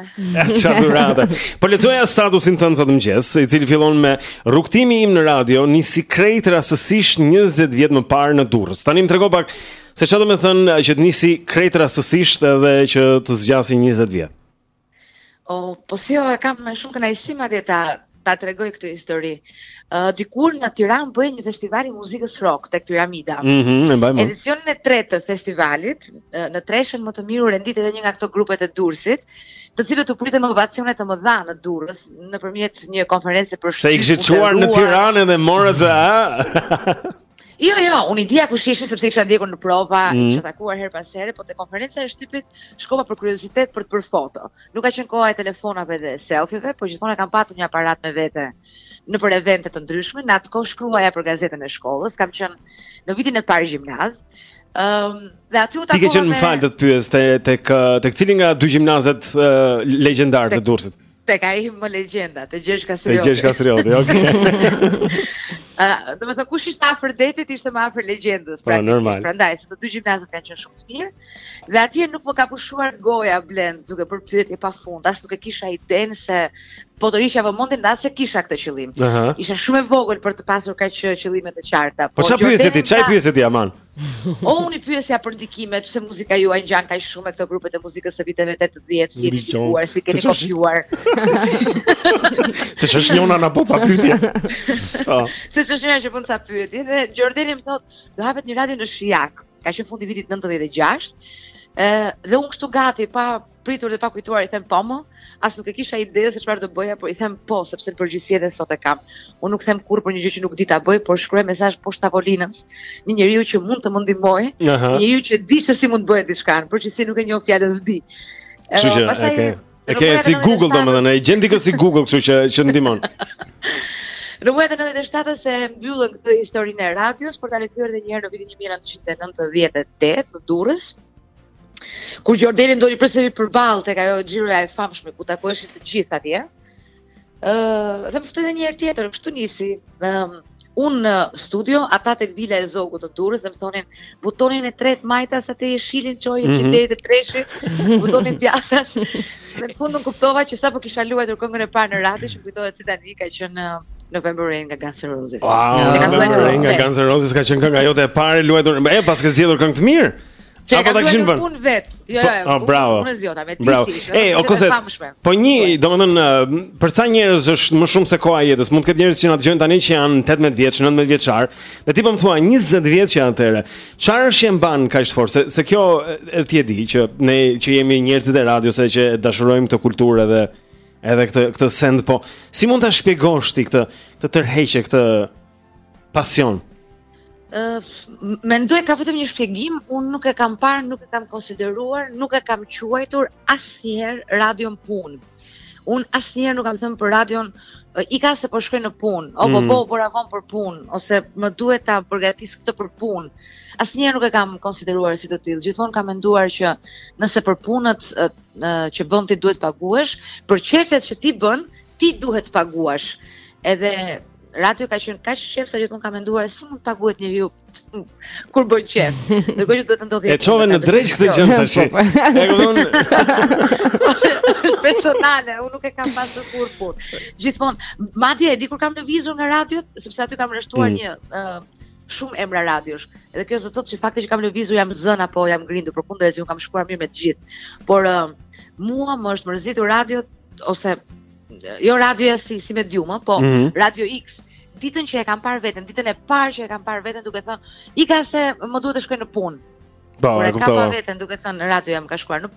Çadurate. Po lexoja statusin tënd sot në mëngjes, i cili fillon me rrugtimi im në radio, nisi krejt rastësisht 20 vjet më parë në Durrës. Tani më trego pak Se çfarë do të thotë që të nisi krejt rastësisht edhe që të zgjasi 20 vjet. O, po si jo, e kam me shumë kënaqësi madje ta ta tregoj këtë histori. Ë uh, dikur në Tiranë bëhej një festival i muzikës rock tek Piramida. Ëh, mm -hmm, e mbaj mend. Edicionin e tretë të festivalit, në treshen më të mirë u rendit edhe një nga këto grupet e Durrësit, të cilët u pritën me ovacione të mëdha në Durrës nëpërmjet një konference për shtyp. Se i kishit çuar në Tiranë dhe morët ë. Jo, jo, unë i dija kush ishin sepse i kisha ndjekur në prova, mm. isha takuar herë pas here, po te konferenca e shtypit shkova për kuriozitet për të bërë foto. Nuk ka qenë koha e telefonave dhe selfieve, po gjithmonë kam patur një aparat me vete nëpër evente të ndryshme, në atë kohë shkruaja për gazetën e shkollës, kam qenë në vitin e parë gjimnaz. Ëm um, dhe aty u takova. Ti ke qenë me... më fal të pyes te tek tek cilin nga dy gjimnazet uh, legjendar të Durrësit? Tek ai më legjenda, te Gjergj Kastrioti. Te Gjergj Kastrioti, okay. Ëh, do të thotë kush ishte afër detit ishte më afër legjendës, pra. Po, normal. Prandaj se të dy gjimnazet kanë qenë shumë të mirë. Dhe atje nuk më ka pushuar goja Blend duke bërë pyetje pa fund, as nuk e kisha idenë se po tërhiqja vëmendin dhe as e kisha këtë qëllim. Isha shumë e vogël për të pasur kaq qëllime të qarta. Po, po çfarë pyesje ti? Çfarë pyesje ti, aman? O unë i pyesja për ndikimet, pse muzika juaj ngjan kaq shumë me këto grupet e muzikës së viteve 80, si jeni ndikuar, si keni kopjuar. Se ç'është një nga Anabel bënte ca pyetje. Po. Se ç'është njëra që bën ca pyetje dhe Gjordeni më thotë, do hapet një radio në Shijak. Ka qenë fundi i vitit 96. Ë dhe unë kështu gati pa pritur dhe pa kujtuar i them po më, as nuk e kisha idenë se çfarë do bëja, por i them po sepse në përgjithësi edhe sot e kam. Unë nuk them kurrë për një gjë që nuk di ta bëj, por shkruaj mesazh poshtë tavolinës, një njeriu që mund të më ndihmojë, një njeriu që di se si mund të bëhet diçka, por thjesht nuk e njoh fjalën s'di. Kështu që, okay. E ke si Google domethënë, e gjen dikë si Google, kështu që që ndihmon. Ndonëse 97 e mbylli këtë historinë e radios, për ta nisur edhe një herë në vitin 1998 në Durrës. Kur Gjordeni më doli përsëri përballë tek ajo xhiroja e famshme ku takoheshin të gjithë atje, ë uh, dhe më ftoi edhe një herë tjetër, kështu nisi. Ë uh, unë në studio, ata tek vila e Zogut në Durrës dhe më thonin, butonin e tretë majtas atë jeshilin çoi mm -hmm. te treshi, butonin djathtas. Në fund unë kuptova që sapo kisha luajtur këngën e parë në radio, më kujtohet si tani ka qenë November Rain nga Guns N' Roses. Wow, November Rain nga Guns N' Roses ka qenë kënga jote e parë luajtur. E paske zgjedhur këngë të mirë. Që e ka dashur atë punë vet. Jo, po, jo. Oh, bravo. Unë e zgjodha vetë. E, o koset. Po një, domethënë, për ca njerëz është më shumë se koha e jetës. Mund të ketë njerëz që na dëgjojnë tani që janë 18 vjeç, 19 vjeç. Dhe ti po më thua 20 vjet që atëherë. Çfarë është që të mban kaq fort? Se se kjo e ti e di që ne që jemi njerëzit e radios që e dashurojmë këtë kulturë edhe edhe këtë këtë send po. Si mund ta shpjegosh ti këtë këtë tërheqje këtë Pasion. Ë, uh, mendoj ka vetëm një shpjegim, unë nuk e kam parë, nuk e kam konsideruar, nuk e kam quajtur asnjëherë radion punë. Unë asnjëherë nuk kam thënë për radion ika se po shkoj në punë, o po mm. po jam vonë për punë ose më duhet ta përgatis këtë për punë. Asnjëherë nuk e kam konsideruar si të tillë. Gjithmonë kam menduar që nëse për punët që bën ti duhet paguhesh, për qejfet që ti bën, ti duhet paguash. Edhe Radio ka qenë kaq qejf sa gjithmonë kam menduar si mund të paguhet njeriu kur bën qejf. Ndërkohë që duhet të ndodhi. E çove në dreq këtë gjë tash. Po, po. E kupton? Personale, unë nuk e kam pasur kurrë punë. Gjithmonë, madje edhe kur kam lëvizur nga radio, sepse aty kam rreshtuar mm. një shumë emra radiosh. Edhe kjo s'do të thotë se fakti që kam lëvizur jam zënë apo jam grindur, përkundrazi unë kam shkuar mirë me të gjithë. Por mua më është mërzitur radio ose jo radioja si si medium, po mm -hmm. Radio X. Ditën që e kam parë veten, ditën e parë që e kam parë veten duke thënë, "Ika se më duhet të shkoj në punë." Po, Por e kam parë veten duke thënë, "Radio më ka shkuar në,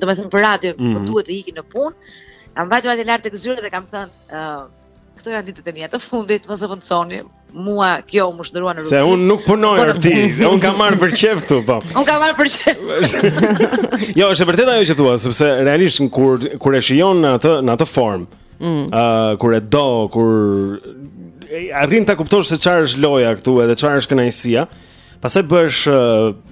domethënë për radio, mm -hmm. më duhet të iki në punë." Kam vajtur atje lart tek zyra dhe kam thënë, "Ë, uh, këto janë ditët e mia të fundit, mos e mundoni." mua kjo u shndërrua në rrugë. Se unë nuk punoj për ti, unë kam marrë për qejf këtu, po. Unë kam marrë për qejf. jo, është e vërtetë ajo që thua, sepse realisht kur kur e shijon në atë në atë formë, ëh, mm. uh, kur e do, kur arrin ta kuptosh se çfarë është loja këtu edhe çfarë është kënaqësia, Pastaj bëhesh,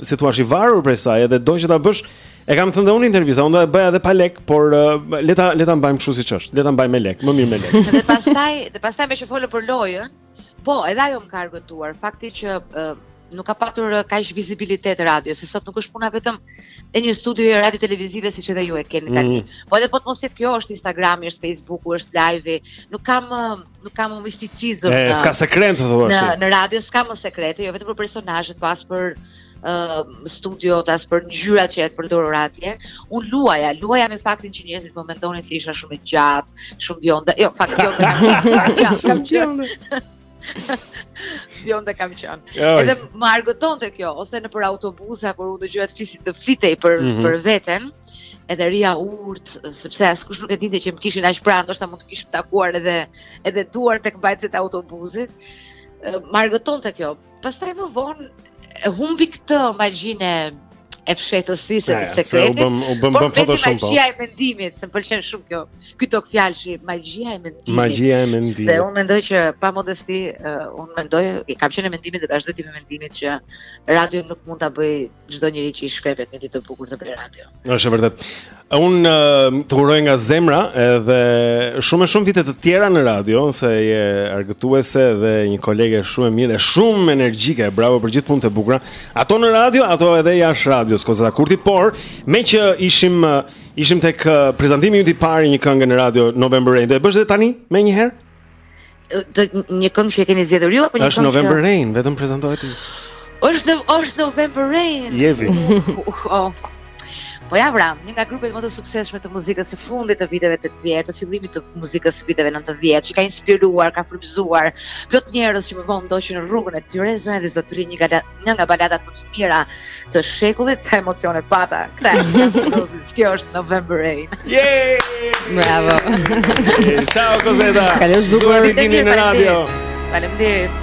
si thua, i varur prej saj dhe do që ta bësh. E kam thënë dhe në intervista, unë do e bëja edhe pa lek, por le ta le ta mbajmë kështu siç është. Le ta mbajmë me lek, më mirë me lek. Dhe pastaj, dhe pastaj meqë folëm për lojën, po, edhe ajo më ka argëtuar fakti që nuk ka patur eh, kaq vizibilitet radio, se sot nuk është puna vetëm e një studioje radio televizive siç edhe ju e keni tani. Mm. Po edhe po të mos jetë kjo është Instagrami, është Facebooku, është live-i, nuk kam eh, nuk ka më misticizëm. E, s'ka sekret të thuash Në, në radio s'ka më sekrete, jo vetëm për personazhet, po as për uh, studiot, as për ngjyrat që janë përdorur atje. Unë luaja, luaja me faktin që njerëzit më mendonin se isha shumë e gjatë, shumë bjonde. Jo, në fakt bjonde. ja, jam bjonde. Bjonde kam qënë Edhe më argëtonte kjo Ose nëpër autobusa Kur unë dëgjoja të flisnin të flitej për, mm -hmm. për veten mm edhe rrija urtë, sepse askush nuk e dinte që më kishin aq pranë, ndoshta mund të kishim takuar edhe edhe duart tek mbajtësit e autobusit. Më argëtonte kjo. Pastaj më vonë humbi këtë magjinë e fshehtësisë, e sekretit. Se u bëmë u bëmë bëmë foto shumë po. Magjia e mendimit, më pëlqen shumë kjo. Ky togfjalëshi, magjia e mendimit. Magjia e mendimit. Se unë mendoj që pa modesti, uh, unë mendoj, i kam qenë mendimit dhe vazhdoj të jem i mendimit që radio nuk mund ta bëjë çdo njeri që i shkrepet një ditë të bukur të bëjë radio. Është e vërtetë. Unë të uroj nga zemra edhe shumë e shumë vite të tjera në radio, se je argëtuese dhe një kolege shumë e mirë, shumë energjike. Bravo për gjithë punët e bukura. Ato në radio, ato edhe jashtë radios, Kozeta Kurti, por meqë ishim ishim tek prezantimi yt i parë i një kënge në radio November Rain. Do e bësh edhe tani më një herë? të një këngë që e keni zgjedhur ju apo një këngë? Është November që... Rain, vetëm prezantoje ti. Është është November Rain. Jevi. Oh. Po ja vram, një nga grupet më të suksesshme të muzikës së fundit të viteve të 80, të fillimit të muzikës së viteve 90, që ka inspiruar, ka frymëzuar plot njerëz që më vonë ndoqën rrugën e tyre, zonja dhe zotërinj një nga baladat më të mira të shekullit sa emocione pata. Këtë e kam si dozit, kjo është November Rain. Yay! Bravo! Ciao, Kozeta! Kalofsh bukur Gëzuar ditën e radios! Faleminderit!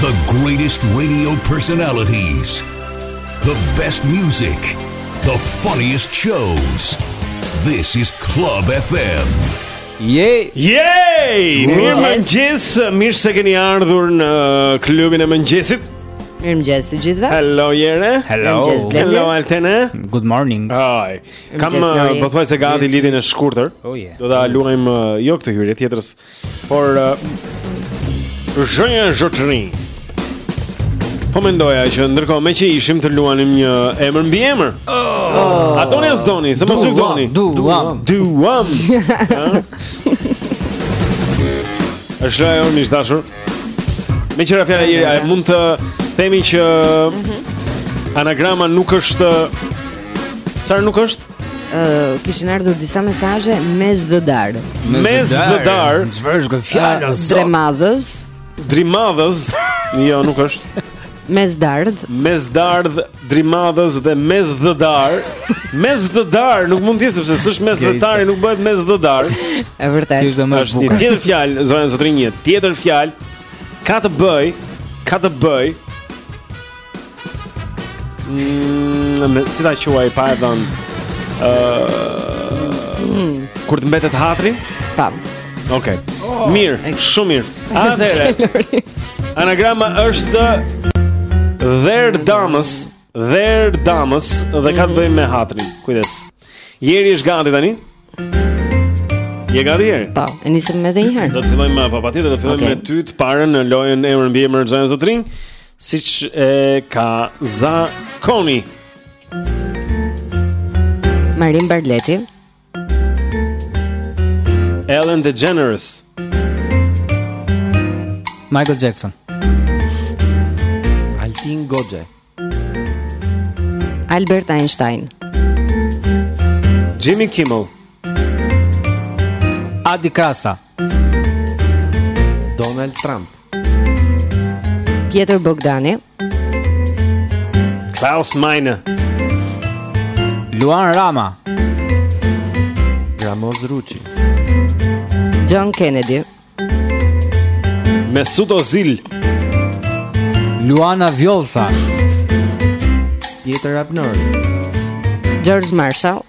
The greatest radio personalities. The best music. The funniest shows. This is Club FM. Yay! Yay! Mirëmëngjes, mirë se keni ardhur në klubin e mëngjesit. Mirëmëngjes të gjithëve Hello Jeri Hello Hello Altena Good morning Hi Kam më uh, pothuajse gati lidhjen e shkurtër Oh yeah Do ta luajmë uh, jo këtë hyrje tjetër Por uh, zonja zotëri Po mendoja që ndërkohë meqë ishim të luanim një emër mbi emër oh. A doni a s'doni Se mos ju doni Duam Duam Është lojë orë më e dashur Meqë ra fjala Jeri, mund të themi që mhm. anagrama nuk është... Çfarë nuk është? Uh, kishin ardhur disa mesazhe mesdhëdar Mesdhëdar Çfarë është kjo fjalë, zot? Drimadhës Drimadhës Jo, nuk është Mesdardh. Mesdardh, Drimadhës dhe Mesdhëdar. Mesdhëdar nuk mund të jetë sepse s'është mesdhetari, nuk bëhet Mesdhëdar. Është vërtet. Është më bukur. Është tjetër fjalë, zonja e zotërinj tjetër fjalë ka të bëj, ka të bëj. Mmm, si ta quaj pa e dhënë. Ëh, uh, mm. kur të mbetet hatri? Tam. Okej. Okay. Oh. Mirë, shumë mirë. Atëherë. Anagrama është Dher Damës, Dher Damës dhe ka të bëjë me hatrin. Kujdes. Jeri është gati tani? Je gati jeri? Po, e nisim menjëherë. Do të fillojmë pa patjetër, do të fillojmë okay. me ty të parën në lojën emër mbi emër zonja e zotërinj, siç e ka zakoni. Marin Barleti. Ellen DeGeneres Michael Jackson Altin Goje Albert Einstein Jimmy Kimmel Adi Krasa Donald Trump Pieter Bogdani Klaus Meine Luan Rama Gramoz Ruci John Kennedy Mesut Ozil Luana Vjolca Pieter Abner George Marshall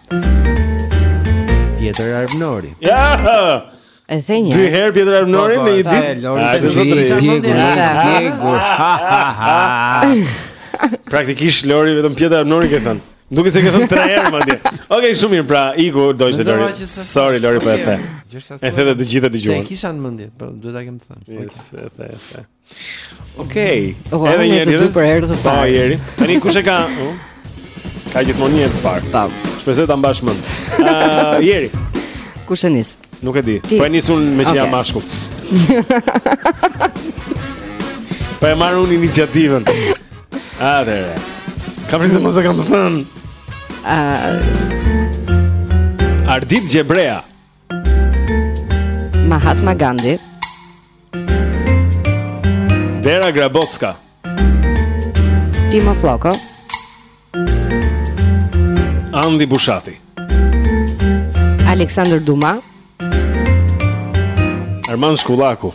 Pjetër Arbnori E the një. Dy herë Pjetër Arbnori në një ditë. Lori se do të shkojë. Praktikisht Lori vetëm Pjetër Arbnori ke thënë. Duket se ke thënë tre herë më atje. Okej, shumë mirë. Pra, iku do ishte Lori. Sorry Lori po e the. E the të gjithë dëgjuan. Se kisha në mendje, po duhet ta kem thënë. Yes, e the, e the. Okej. Okay. Edhe një herë për herë të parë. A Jeri. Tani kush e ka? Ka gjithmonë një të parë. Tam. Shpresoj ta mbash mend. Ëh, uh, Jeri. Kush e nis? Nuk e di. Po e nis unë meqë okay. jam mashkull. Po e marr unë iniciativën. Atëherë. Kam frikë se mos e kam thënë. Ëh. Uh... Ardit Gjebrea. Mahatma Gandhi Vera Grabocka Timo Floko Andi Bushati Aleksandr Duma Arman Shkullaku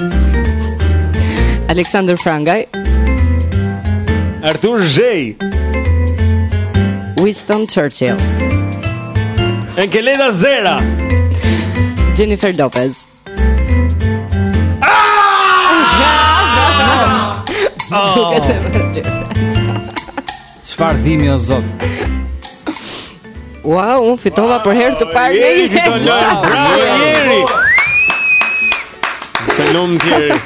Aleksandr Frangaj Artur Zhej Winston Churchill Enkeleda Zera Jennifer Lopez Çfarë oh. dhimbje o zot? Wow, unë fitova për herë të parë në jetë. Bravo Jeri. Të lumtë Jeri.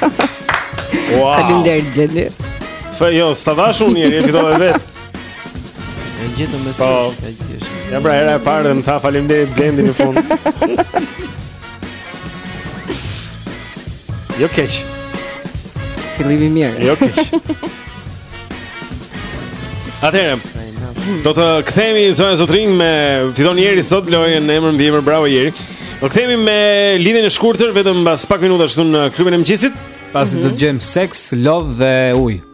Wow. Faleminderit Blendi. Pse jo, s'ta dhashë unë Jeri, fitova vetë. E gjetëm me po. sërë Ja pra hera e parë dhe më tha faleminderit Blendi në fund Jo keq Fillim i mirë Jo keq Atëherë Do të kthehemi zonja zotërinj me Fiton Jeri sot lojën emër më emër bravo Jeri Do kthehemi me lidhjen e shkurtër vetëm pas pak minutash këtu në klubin e mëngjesit Pasi mm -hmm. të dëgjojmë sex, love dhe ujë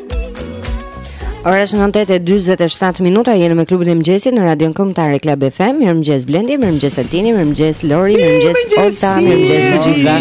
Ora është 8:47 minuta, jemi me klubin e mëngjesit në Radion Kombëtare Club FM. Mirëmëngjes Blendi, mirëmëngjes Altini, mirëmëngjes Lori, mirëmëngjes Olta, mirëmëngjes të gjithëve.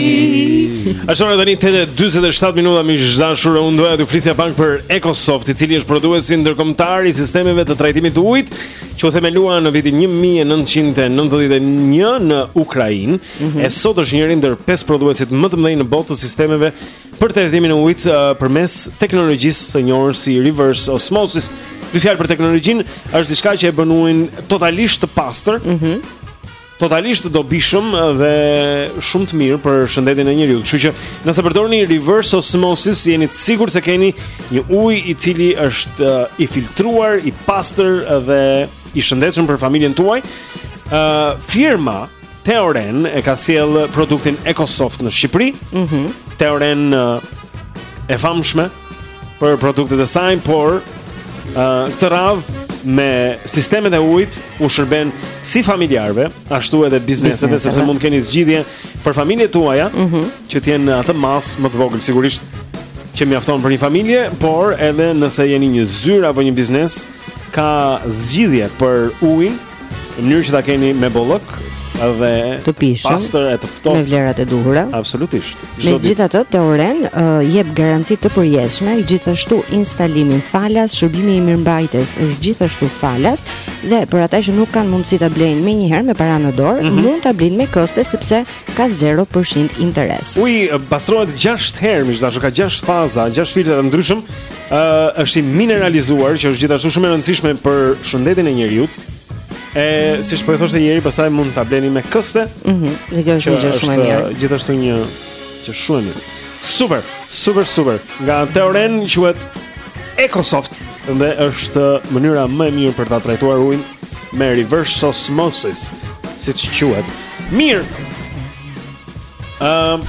Është ora tani 8:47 minuta, miq të dashur unë doja të flisja pak për EcoSoft, i cili është prodhuesi ndërkombëtar i sistemeve të trajtimit të ujit, që u themelua në vitin 1991 në Ukrainë. Mm -hmm. E sot është njëri ndër pesë prodhuesit më të mëdhenj në botë të sistemeve Për trajtimin e ujit uh, përmes teknologjisë së njohur si reverse osmosis Dy fjalë për teknologjinë është diçka që e bën ujin totalisht të pastër mm -hmm. Totalisht të dobishëm dhe shumë të mirë për shëndetin e njeriut Kështu që nëse përdorni reverse osmosis jeni të sigurt se keni një ujë i cili është uh, i filtruar, i pastër dhe i shëndetshëm për familjen tuaj uh, Firma Teoren e ka sjellë produktin EcoSoft në Shqipëri. Mhm. Mm Teoren uh, e famshme për produktet e saj, por uh, këtë radhë me sistemet e ujit u shërben si familjarëve, ashtu edhe bizneseve, Bizneseve. sepse mund të keni zgjidhje për familjet tuaja, që të jenë në atë masë më të vogël sigurisht që mjafton për një familje, por edhe nëse jeni një zyrë apo një biznes, ka zgjidhje për ujin Në mënyrë që ta keni me bollëk dhe të pijshëm, pastër e të ftohtë me vlerat e duhura. Absolutisht. Megjithatë, Teoren uh, jep garanci të përjetshme, gjithashtu instalimin falas, shërbimi i mirëmbajtjes është gjithashtu falas dhe për ata që nuk kanë mundësi ta blejnë menjëherë me para në dorë, mm -hmm. mund ta blejnë me këste sepse ka 0% interes. Uji uh, pastrohet 6 herë, miq të dashur ka 6 faza, 6 filtra të ndryshëm. Ëh, është i mineralizuar që është gjithashtu shumë e rëndësishme për shëndetin e njeriu. E siç po e thoshte Jeri, pastaj mund ta bleni me këste. Mhm. Mm dhe kjo është një gjë shumë e mirë. Gjithashtu një gjë shumë e mirë. Super, super, super. Nga Teoren quhet Ecosoft dhe është mënyra më e mirë për ta trajtuar ujin me reverse osmosis, siç quhet. Mirë. Ëm ehm, um,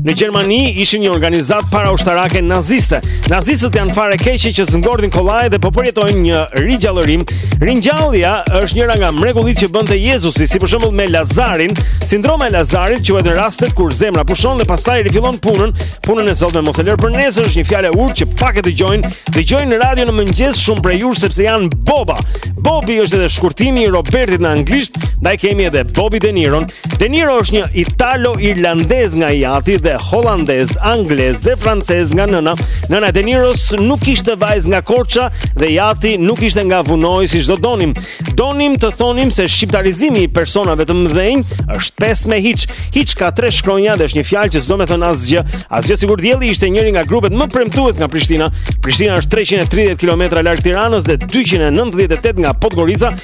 Në Gjermani ishin një organizatë paraushtarake naziste. Nazistët janë farë e keqe që s'ngordhin kollaj dhe po përjetojnë një rigjallërim. Ringjallja është njëra nga mrekullitë që bënte Jezusi, si për shembull me Lazarin. Sindroma e Lazarit quhen rastet kur zemra pushon dhe pastaj rifillon punën. Punën e sotme mos e lër për nesër është një fjalë e urtë që pak e dëgjojnë. Dëgjojnë radio në mëngjes shumë prej jush sepse janë boba. Bobi është edhe shkurtimi i Robertit në anglisht, ndaj kemi edhe Bobi De Niron. De Niro është një italo-irlandez nga i ati dhe holandez, anglez dhe francez nga nëna. Nëna e De Niros nuk ishte vajzë nga Korça dhe i ati nuk ishte nga Vunoi siç do donim. Donim të thonim se shqiptarizimi i personave të mëdhenj është pesë me hiç. Hiç ka tre shkronja dhe është një fjalë që s'do me thënë asgjë. Asgjë sikur dielli ishte njëri nga grupet më premtues nga Prishtina. Prishtina është 330 km larg Tiranës dhe 298 nga Podgorica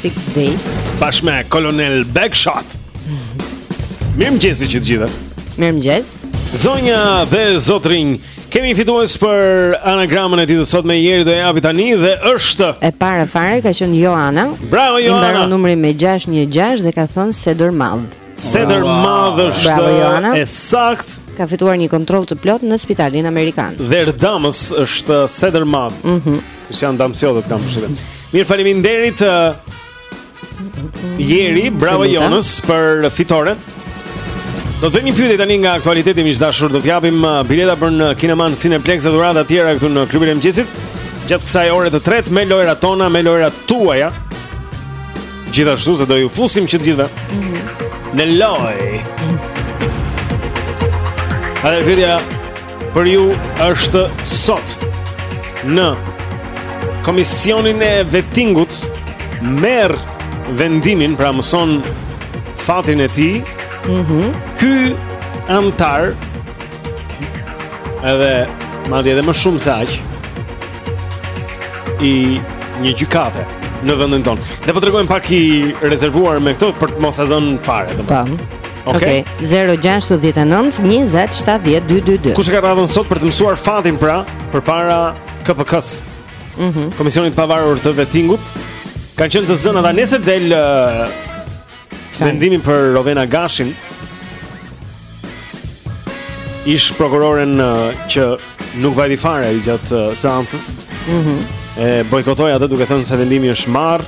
Six Days. Bashkë me Kolonel Backshot. Mirëmëngjesi që të gjithëve. Mirë, zonja dhe zotërinj, kemi fitues për anagramën e ditës sot dhe Jeri do e japi tani dhe është... E para fare ka qënë Joana. Bravo Joana! I mbaron numri me 616 dhe ka thënë sedërmadh. Sedërmadh është. Bravo, Joana. E saktë. Ka fituar një kontroll të plotë në spitalin Amerikan. Derë Damës është sedërmadh. Mm -hmm. Kush janë damsiotët kam përshtypjen. Mirë, faleminderit uh, Jeri, bravo Joanës për fitoren. Do të bëjmë një pyetje tani nga aktualiteti miq të dashur, do të japim uh, bileta për në kinemanë Cineplexx dhe dhurata të tjera këtu në klubin e mëngjesit. Gjatë kësaj ore të tretë me lojërat tona, me lojërat tuaja. Gjithashtu se do ju fusim që të gjithëve. Mm -hmm. Në lojë. A dhe pyetja Për ju është sot në komisionin e vetingut merr vendimin pra mëson fatin e tij. Mhm. Mm Ky anëtar edhe madje edhe më shumë se aq i një gjykate në vendin tonë. Dhe po tregohem pak i rezervuar me këto për të mos e dhënë fare, domethënë. Okej. Okay. Okay. 069 20 70 222. Kush e ka radhën sot për të mësuar fatin pra përpara KPK-s? Mhm. Mm Komisionit të Pavarur të vetingut. Kanë qenë të zënë ata, nesër del uh, vendimi për Rovena Gashin. Ish prokuroren uh, që nuk vajti fare gjatë uh, seancës. Mhm. Mm e bojkotoi atë duke thënë se vendimi është marr.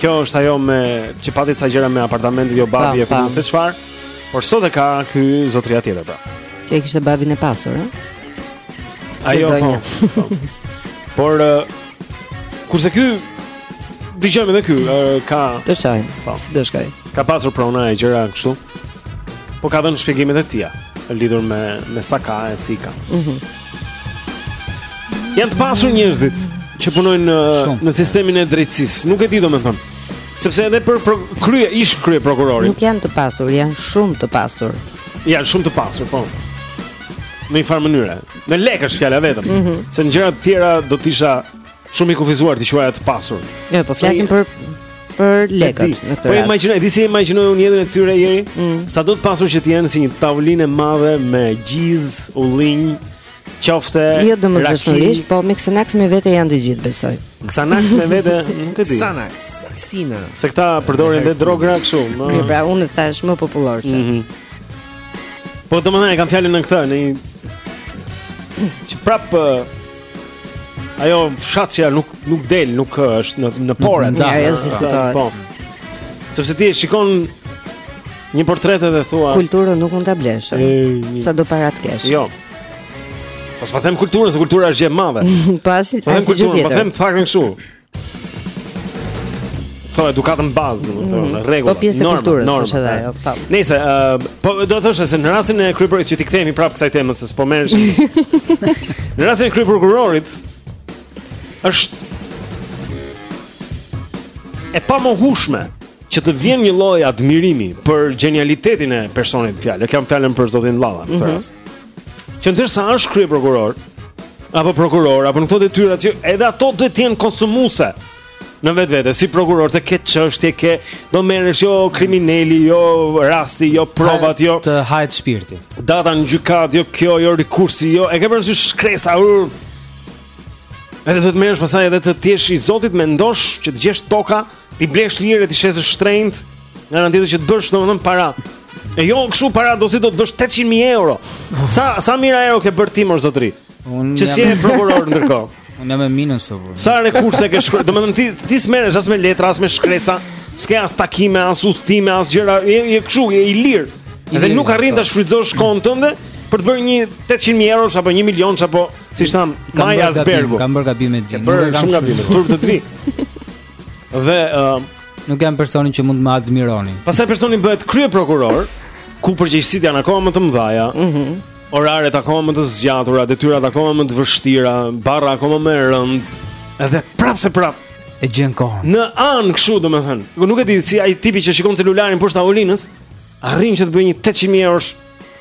Kjo është ajo me që pati ca gjëra me apartamentet, jo babi e ku di se çfarë. Por sot e ka ky zotëria tjetër pra. Që e kishte babin e pasur, ë? Ajo po. po. Por kurse ky dëgjojmë edhe ky ka të shajnë. Po, si do shkojë. Ka pasur prona e gjëra kështu. Po ka dhënë shpjegimet e tija lidhur me, me sa ka e si ka mm -hmm. Janë të pasur njerëzit që punojnë në, uh, në sistemin e drejtësisë Nuk e di, domethënë Sepse edhe për pro, krye, ish kryeprokurorin Nuk janë të pasur, janë shumë të pasur Janë shumë të pasur, po Në një farë mënyre Në lekë është fjala vetëm mm -hmm. Se në gjëra të tjera do të isha Shumë i kufizuar t'i quaja të pasur. Jo, po flasim për për lekët në këtë po rast. Po imagjinoj, di si imagjinoj unë jetën e tyre ieri? Mm. Sado të pasur që të jenë si një tavolinë e madhe me gjizë, ullinj, qofte. Jo domosdoshmërisht, po me Xanax me vete janë të gjithë besoj. Xanax me vete, nuk e di. Xanax, Xina. Se këta përdorin dhe droga kështu, më. Jo, pra unë thash më popullor që. Mm -hmm. Po domethënë e kam fjalën në këtë, në një që prapë Ajo fshatçja nuk nuk del, nuk është në në pore. Ja, jo s'diskutohet. Po. Sepse ti e shikon një portret edhe thua. Kulturën nuk mund ta blesh. Sado para të kesh. Jo. Po s'po them kulturën, se kultura është gjë e madhe. Pas, po, as gjë tjetër. Po them të faktin kështu. thonë edukatën bazë, domethënë, mhm. rregull. Po pjesë e kulturës është edhe ajo. Po. Nëse ë, uh, po do të thosha se në rastin e kryeprokurorit që t'i kthehemi prapë kësaj teme, se po merresh. në rastin e kryeprokurorit është e pamohshme që të vjen një lloj admirimi për gjenialitetin e personit fjalë. Kam fjalën për zotin Llalla, mm -hmm. Që ndërsa është kryeprokuror apo prokuror apo në këto detyra që edhe ato duhet të jenë konsumuese në vetvete, si prokuror ti ke çështje, ke do merresh jo krimineli, jo rasti, jo provat, jo... Të hahet shpirti. Data në gjykatë, jo kjo, jo rekursi, jo... E ke parasysh shkresa, ur... Edhe të të merresh pastaj edhe të jesh i zoti të mendosh që të gjesh toka T'i blesh lirë t'i shesësh shtrenjt nga ana tjetër që të bësh domethënë para. E jo kështu para do si do të bësh 800.000 euro. Sa sa mijëra euro ke bërë ti mor zotri? Unë që si e prokuror ndërkohë. Unë jam me minus apo. Sa rekurse ke shkruar? Domethënë ti ti s'merresh as me letra, as me shkresa, s'ke as takime, as udhëtime, as gjëra, je, je kështu, je i lirë. Dhe nuk arrin ta shfrytëzosh kohën tënde për të bërë një 800.000 euro apo 1 milion apo siç tha Maja Asbergu. Kam bërë gabime ti. Kam bërë shumë gabime. Turp të vijë. Dhe uh, nuk jam personi që mund të më admironi. Pastaj personi bëhet kryeprokuror, ku përgjegjësitë janë akoma më të mëdha. Mhm. Mm Oraret akoma më të zgjatura, detyrat akoma më të vështira, barra akoma më e rëndë. Edhe prapëseprapë e gjen kohën. Në anë kështu, domethënë. Nuk e di si ai tipi që shikon celularin poshtë tavolinës, arrin që të bëjë një 800.000 eurosh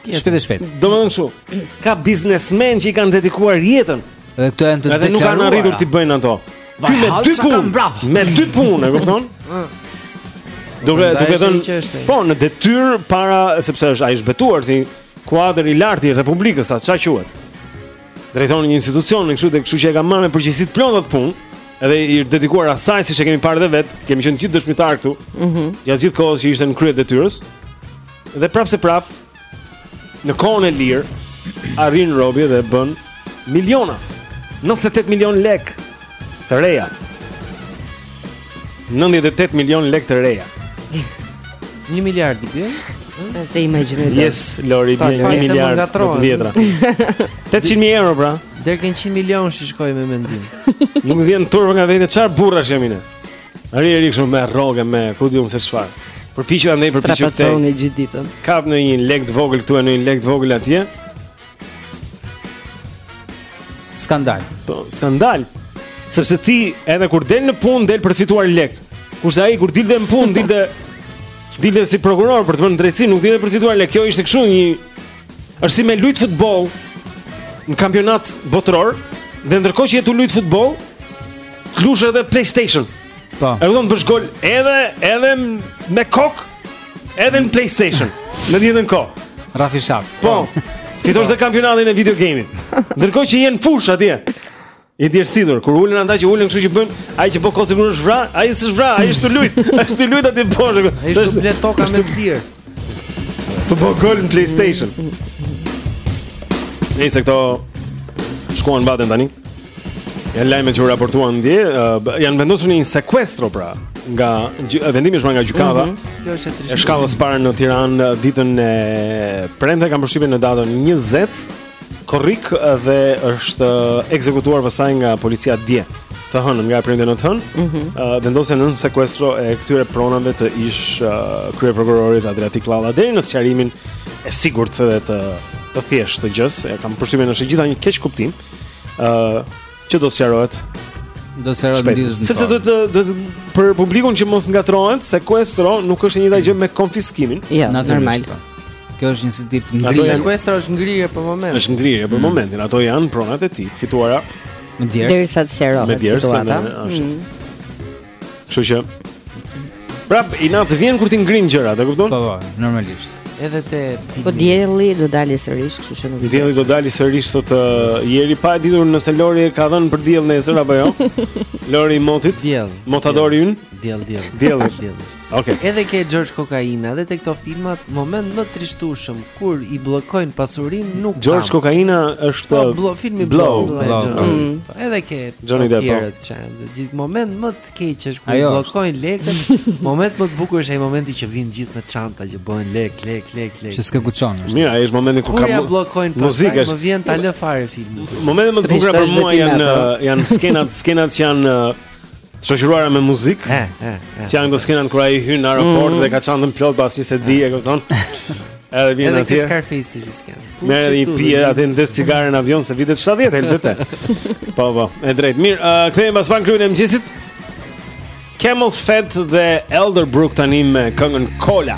Shpejt e shpejt. Domethënë kështu, ka biznesmenë që i kanë dedikuar jetën. Dhe këto janë të deklaruara. Edhe nuk kanë arritur t'i bëjnë ato. Ky me dy punë. Me dy punë, e kupton? Duke duke thënë po në detyrë pra sepse është ai është betuar si kuadër i lartë i Republikës, ça quhet. Drejton një institucion, kështu dhe kështu që e ka marrë me përgjegjësi të plotë atë punë edhe i dedikuar asaj siç e kemi parë edhe vetë, kemi qenë gjithë dëshmitarë këtu. Mhm. Mm gjatë gjithë kohës që ishte në krye të detyrës. Dhe prapëseprapë në kohën e lirë arrin robi dhe bën miliona. 98 milion lek të reja. 98 milion lek të reja. 1 miliard i bien? S'e imagjinoj. Yes, Lori bien 1 miliard të vjetra. 800 mijë euro pra. Deri në 100 milion s'i shkoj me mendim. Nuk më vjen turp nga vetja çfarë burri jam unë. Rri rri kështu me rrogë me ku di unë se çfarë. Përpiqu andej përpiqu këtej. Trapacon gjithë ditën. Kap ndonjë lek të vogël këtu ndonjë lek të vogël atje. Skandal. Po, skandal. Sepse ti edhe kur del në punë del për të fituar lek. Kurse ai kur dilte në punë dilte dilte si prokuror për të vënë drejtësi, nuk dilte për të fituar lek. Kjo ishte kështu një Është si me lujt futboll në kampionat botëror dhe ndërkohë që je tu lujt futboll, t'lush edhe PlayStation. Po. E kupton bësh gol edhe edhe me kokë, edhe në PlayStation. Në të njëjtën kohë. Rafi Shap. Po. Fitosh dhe kampionatin e video game-it. Ndërkohë që je në fushë atje. I djersitur, kur ulen ata që ulen, kështu që bëjnë, ai që bën sikur është vra, ai s'është vra, ai është tu lujt, është tu lujt aty poshtë. Ai është tu ble toka më lirë. Tu bë gol në PlayStation. Gjithsesi këto shkuan vaten tani. Janë lajme që u raportuan dje, uh, janë vendosur nën sekuestro pra, nga vendimi është marrë nga gjykata. Mm -hmm. Kjo është e trishtë. E shkallës parë në Tiranë ditën e premte kam përshtypjen në datën 20 Korrik dhe është ekzekutuar pastaj nga policia dje të hënë nga e premtja në të hënë, mm -hmm. uh, vendosja nën sekuestro e këtyre pronave të ish uh, kryeprokurorit Adriatik Llalla, deri në sqarimin e sigurt dhe të, të thjeshtë të gjësë, e kam përshtypjen është e gjitha një keqkuptim, uh, që do sqarohet. Do sqarohet në ditët. Sepse do themi për publikun që mos ngatërrohet sekuestro nuk është e njëjta gjë me konfiskimin. Jo, normal. Po. Kjo është një si tip ngrirje. A, sekuestro është ngrirje për momentin. Është ngrirje për mm. momentin. Ato janë pronat e tij, të fituara me djersë. Derisa të sqarohet situata. Është. Mm. Kështu që prap inat të vjen kur t'i ngrijnë gjërat, e kupton? Po, po, normalisht. Edhe te Po dielli do dalë sërish, kështu që nuk di. Dielli do dalë sërish sot uh, Jeri pa e ditur nëse Lori e ka dhënë për diell nesër apo jo. Lori i motit. Diell. Motadori ynë. Diell, diell. Diell, diell. Okej. Okay. Edhe ke George Kokaina dhe te këto filmat moment më të trishtueshëm se kur i bllokojnë pasurinë nuk ka. George Kokaina është po, Blow, filmi Blow. blow, blow. blow. Mm. Po, edhe ke Johnny Depp. Po. Të çajmë. Gjithë moment më të keq është kur i bllokojnë lekët. moment më i bukur është ai momenti që vijnë gjithë me çanta që bëhen lek, lek, lek, lek. Që s'ka guçon. Mirë, ai është momenti kur ka Kur ia bllokojnë pasurinë, më vjen ta lë fare filmin. Momenti më të bukur për mua janë janë skenat, skenat që janë Të shoqëruara me muzikë. Ëh, ëh. Që janë këto skenat kur ai hyn në aeroport mm. dhe ka çantën plot po s'e di, e kupton? Edhe vjen atje. Edhe ke Scarface ajo skenë. Merr një pije atë ndez cigaren në avion se vitet 70 helbete. Po po, e drejtë. Mirë, uh, kthehemi pas pak në klubin e mëngjesit. CamelPhat dhe Elderbrook tani me këngën Cola.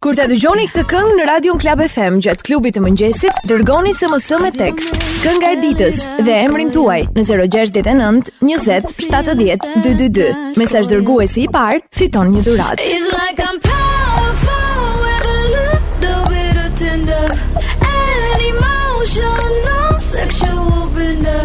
Kur ta dëgjoni këtë këngë në Radio Club FM gjatë klubit të mëngjesit, dërgoni SMS me tekst, kënga e ditës dhe emrin tuaj në 069 20 70 222. Mesazh dërguesi i parë, fiton një dhuratë. It's like I'm powerful with a little bit of tender, an emotional sexual bender.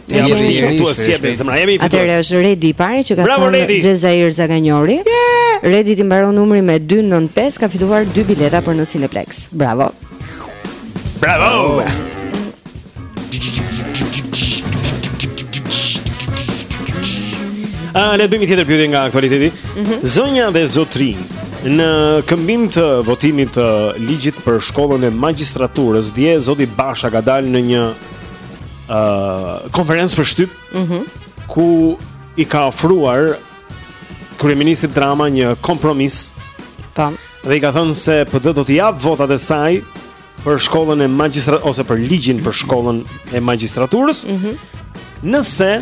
Ja, një fitues e kemi zemra, kemi fitues. Atëherë është Redi i pari që ka thënë Xhezair Zaganjori. Redit i mbaron numri me 295, ka fituar 2 bileta për në Cineplex. Bravo. Bravo. A le të bëjmë tjetër pyetje nga aktualiteti? Mm -hmm. Zonja dhe zotërinj, në këmbim të votimit të ligjit për shkollën e magjistraturës, dje zoti Basha ka dalë në një ë uh, konferencë për shtyp. Mhm. Mm ku i ka ofruar kryeministrit Rama një kompromis. Tan. Po. Dhe i ka thënë se PD do t'i japë votat e saj për shkollën e magjistrat ose për ligjin për shkollën e magjistraturës. Mhm. Mm nëse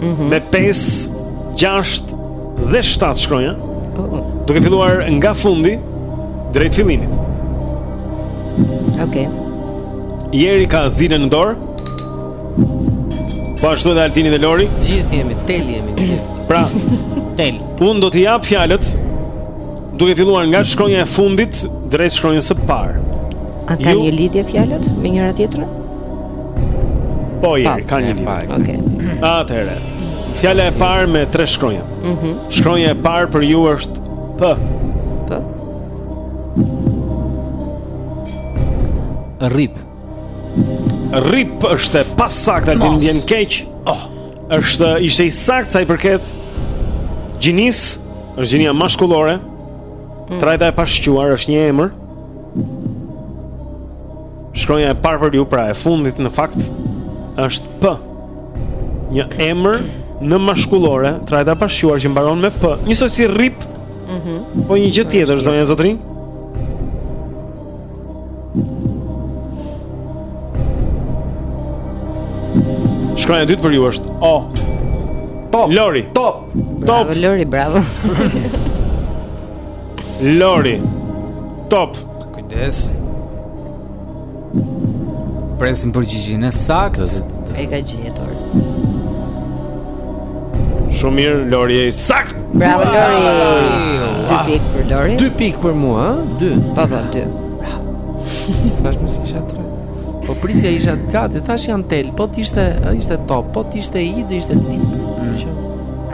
mm -hmm. me 5, 6 dhe 7 shkronja, oh. duke filluar nga fundi drejt fillimit. Okej. Okay. Jeri ka zilen në dorë. Po ashtu edhe Altini dhe Lori. Gjithë jemi, tel jemi gjithë. Pra, tel. Unë do t'i jap fjalët Duke filluar nga shkronja e fundit drejt shkronjës së parë. A kanë një lidhje fjalët me njëra-tjetrën? Po, kanë një lidhje. Okej. Okay. Atëherë. Fjala e parë me tre shkronja. Mhm. Mm shkronja e parë për ju është P. P. Rrip. Rrip është e pasaktë, Altin, më vjen keq. Oh, është ishte i saktë sa i përket gjinisë, është gjinia mashkullore. Mm. Trajta e pashquar është një emër. Shkronja e parë për ju pra e fundit në fakt është P. Një emër në mashkullore, trajta e pashquar që mbaron me P, njësoj si rrip. Mhm. Mm po një gjë tjetër zonja zotërinj. Shkronja e dytë për ju është O. Top. Lori. Top. Top. Bravo Lori, bravo. Lori. Top. Kujdes. Presim përgjigjen e saktë. E ka gjetur. Shumë mirë Lori e saktë. Bravo Lori. Dy pikë për Lori. Dy pikë për mua, ha? Dy. Po po, dy. Thashë mos kisha tre. Po prisja isha gati, thashë janë tel, po të ishte, ishte top, po të ishte i, do ishte tip. Kështu që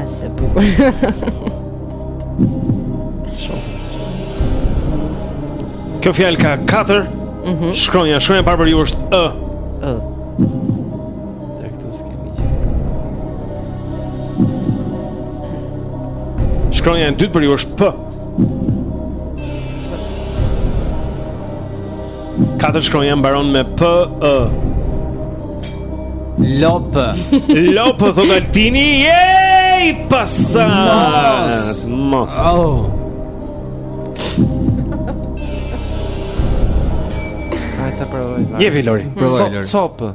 asë bukur. Shoh. Kjo fjalë ka 4. Mhm. Shkronja, shkronja e parë për ju është ë. Ë. Shkronja e dytë për ju është P. Katër shkronja mbaron me P Ë. Lopë. Lopë thotë Altini. Yay! Pasaktë. Mos. Mos. Oh. A ta provoj. Jepi Lori. Provoje Lori. Copë.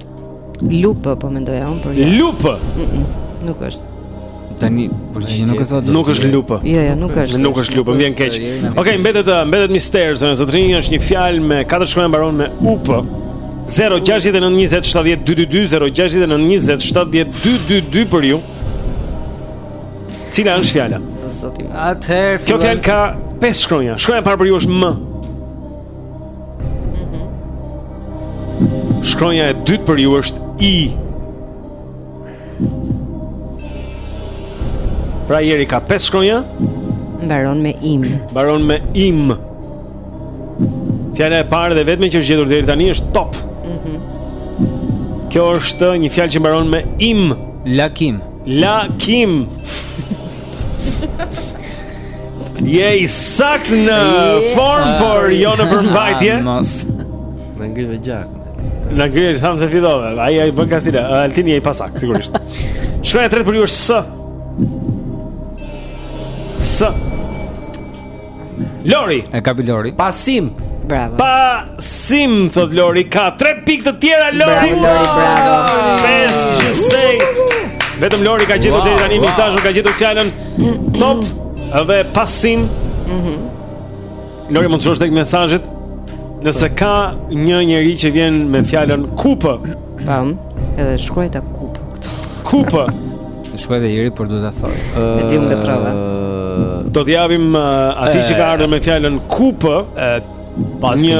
Lupë po mendoja unë për. Lupë. Nuk është. Tani përgjigje nuk e thotë. Nuk është lupë. Jo, jo, nuk është. Nuk është lupë, më vjen keq. Okej, mbetet uh, mbetet mister, zonja zotërinj, është një fjalë me katër shkronja mbaron me up. 0692070222 0692070222 për ju. Cila është fjala? Zotim. Atëherë. Kjo fjalë ka pesë shkronja. Shkronja e parë për ju është m. Mhm. Shkronja e dytë për ju është I. Pra jeri ka 5 shkronja? Mbaron me im. Mbaron me im. Fjala e parë dhe e vetme që është gjetur deri tani është top. Mhm. Mm Kjo është një fjalë që mbaron me im. Lakim. Lakim. Je i sakt në form por jo në përmbajtje. Më ngrive gjak. Na ngri, thamë se fitove. Ai e bën kastile. Altin, je i pasaktë sigurisht. Shkronja e tretë për ju është s. S. Lori. E kapi Lori. Pasim. Bravo. Pasim thotë Lori ka 3 pikë të tjera Lori. Bravo Lori, bravo. Mes Vetëm Lori ka gjetur deri tani, miqtash, ka gjetur fjalën. Top Dhe pasim mm -hmm. Lori mund të shosh tek mesazhet. Nëse ka një njeri që vjen me fjalën kupë. Pam, edhe shkruajta kupë këtu. Kupë. Të shkruaj të jeri por do ta thoj. Ne dim nga trova. Do t'ia japim uh, atij që ka ardhur me fjalën kupë. Pas një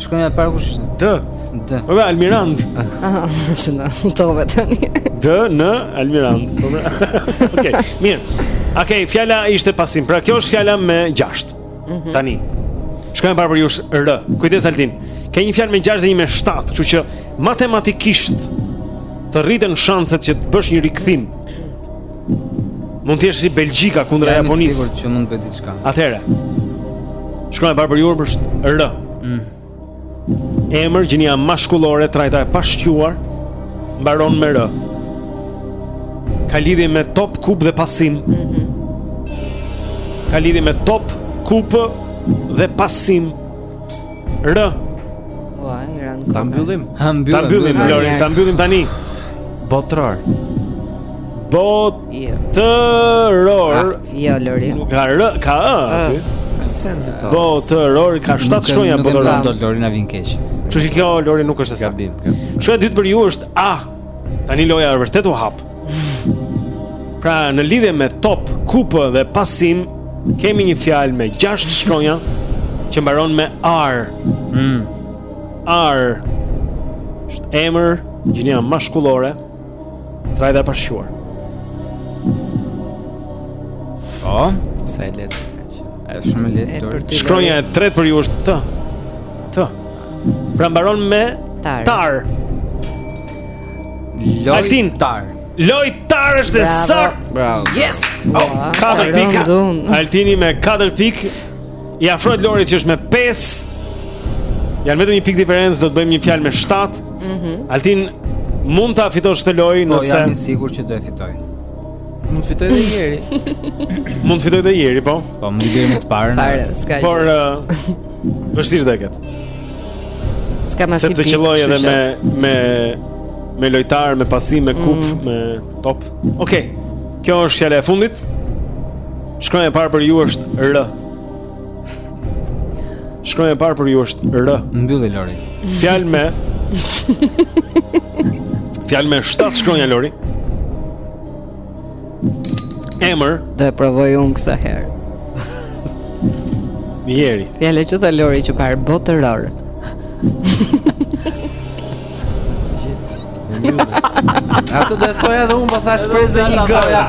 Shkronja e parë kush ishte? D. D. Po pra, Almirand. Aha, shëna, to vetëm. D N Almirand. Po pra. Okej, mirë. Okej, fjala ishte pasim. Pra kjo është fjala me 6. Mhm. Tani. Shkronja e parë për ju është R. Kujdes Altin. Ke një fjalë me 6 dhe një me 7, kështu që matematikisht të rriten shanset që të bësh një rikthim. Mund të jesh si Belgjika kundër Japonisë. Jam i sigurt që mund të bëj diçka. Atëherë. Shkronja e parë për ju është R. Mm. Emër gjinia mashkullore trajta e pashquar mbaron me R. Ka lidhje me top kupë dhe pasim. Mm -hmm. Ka lidhje me top kupë dhe pasim. R. Ua, i rëndë. Ta mbyllim. Ta mbyllim, Lori, ta mbyllim tani. Botëror. Bot. Jo. Tëror. Ah, jo, Lori. Nuk ka R, ka A aty. Ka sens ato. Botëror ka shtatë shkronja botëror. Nuk do Lori na vjen keq. Kështu që kjo Lori nuk është e saktë. Gabim. Shkronja e dytë për ju është A. Tani loja vërtet u hap. Pra në lidhje me top, kupë dhe pasim Kemi një fjalë me 6 shkronja Që mbaron me AR mm. AR Është emër Gjinia mashkullore Trajta pashquar O oh. Sa e lehtë Është shumë e lehtë Shkronja e tretë për ju është T T Pra mbaron me Tar Tar Lojtar. Lojtar është e saktë. Bravo. Yes. Oh, katër pika. Altini me 4 pikë. I afrohet Lorit që është me 5. Janë vetëm një pikë diferencë, do të bëjmë një fjalë me 7. Mhm. Mm Altin mund ta fitosh këtë lojë po, nëse Po jam i sigurt që do e fitoj. Mund të fitojë edhe Eri. Mund të fitojë edhe Eri, po. Po, mund të gjejmë të parën. Por uh, vështirë do e ketë. S'ka më si. Se të qelloj edhe me me me lojtar, me pasim, me kupë, mm. me top. Okej. Okay. Kjo është fjala e fundit. Shkronja e parë për ju është R. Shkronja e parë për ju është R. Mbylli Lori. Fjalë me. Fjalë me 7 shkronja Lori. Emër Do e provoj unë kësaj here Njeri Fjalë që tha Lori qëparë botëror Atë do e thoja edhe unë më po thashë pres dhe një germë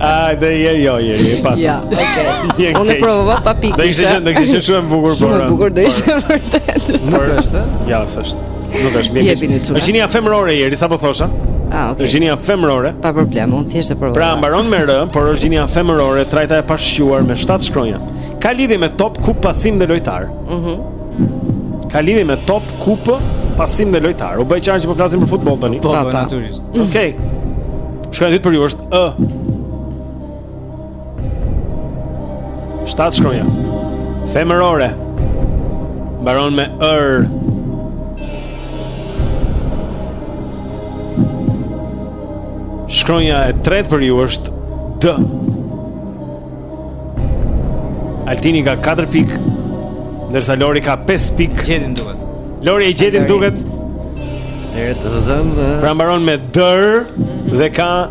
A, dhe Eri, jo, Eri, e pasë Ja, oke Unë e provova pa pik isha Dhe ishte qenë kështu shumë e bukur Shumë e bukur, dhe ishte vërtet Nuk është, e? Jo, s'është Nuk është mirë. Jepini çuna. Është gjinia femërore Eri sapo thosha. Ah, okay. Është gjinia femërore. Pa problem, unë thjesht e provoj. Pra mbaron me R, por është gjinia femërore, trajta e pashquar me 7 shkronja. Ka lidhje me top, kupë, pasim dhe lojtar. Mhm. Mm Ka lidhje me top, kupë, pasim dhe lojtar. U bë e qartë që po flasim për futboll tani. Po, po, natyrisht. Okej. Okay. Shkronja e dytë për ju është ë. Shtatë shkronja Femërore Mbaron me r Shkronja e tretë për ju është D Altini ka 4 pikë Ndërsa Lori ka 5 pikë Gjeti më duket Lori e gjeti më duket Pra mbaron me dër Dhe ka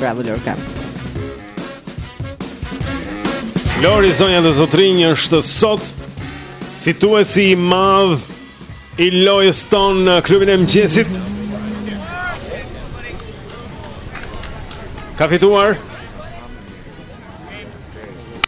Bravo Lorca. Lori zonja dhe zotërinj është sot fituesi i madh i lojës tonë në klubin e mëngjesit. Ka fituar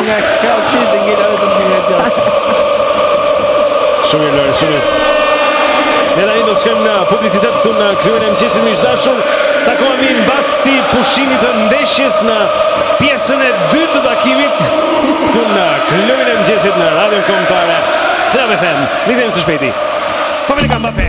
Nga kjo pjesë ngela vetëm një nga kjo. Shumë mirë, shumë mirë. Ne tani do të shkojmë në publicitet këtu në klubin e mëngjesit miq të dashur. Takohemi mbas këtij pushimi të ndeshjes në pjesën e dytë të takimit këtu në klubin e mëngjesit në Radion Kombëtare. Club FM. Lidhemi së shpejti. Po vjen Mbappe.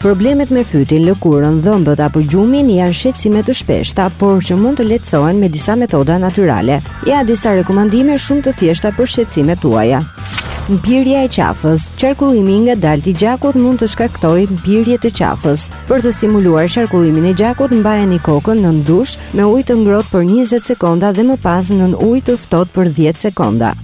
Problemet me fytin, lëkurën, dhëmbët apo gjumin janë shqetësime të shpeshta, por që mund të lehtësohen me disa metoda natyrale. Ja disa rekomandime shumë të thjeshta për shqetësimet tuaja. Mpirja e qafës. Qarkullimi i ngadaltë i gjakut mund të shkaktojë mpirje të qafës. Për të stimuluar qarkullimin e gjakut, mbajeni kokën nën dush me ujë të ngrohtë për 20 sekonda dhe më pas nën ujë të ftohtë për 10 sekonda.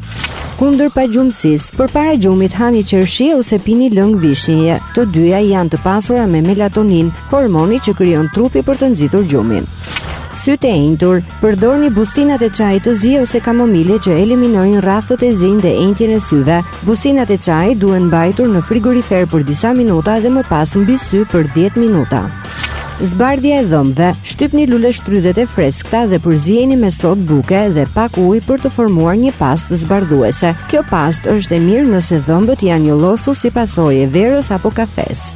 Kundër pagjumësisë, përpara gjumit hani qershi ose pini lëng vishnjeje. Të dyja janë të pasura me melatoninë, hormoni që krijon trupi për të nxitur gjumin. Sytë e enjtur, përdorni bustinat e çajit të zi ose kamomile që eliminojnë rrathët e zinj dhe enjtjen e syve. Bustinat e çajit duhen mbajtur në frigorifer për disa minuta dhe më pas mbi sy për 10 minuta. Zbardhja e dhëmbëve. Shtypni luleshtrydhet e freskëta dhe përzieni me sodë buke dhe pak ujë për të formuar një pastë zbardhuese. Kjo pastë është e mirë nëse dhëmbët janë njollosur si pasojë e verës apo kafes.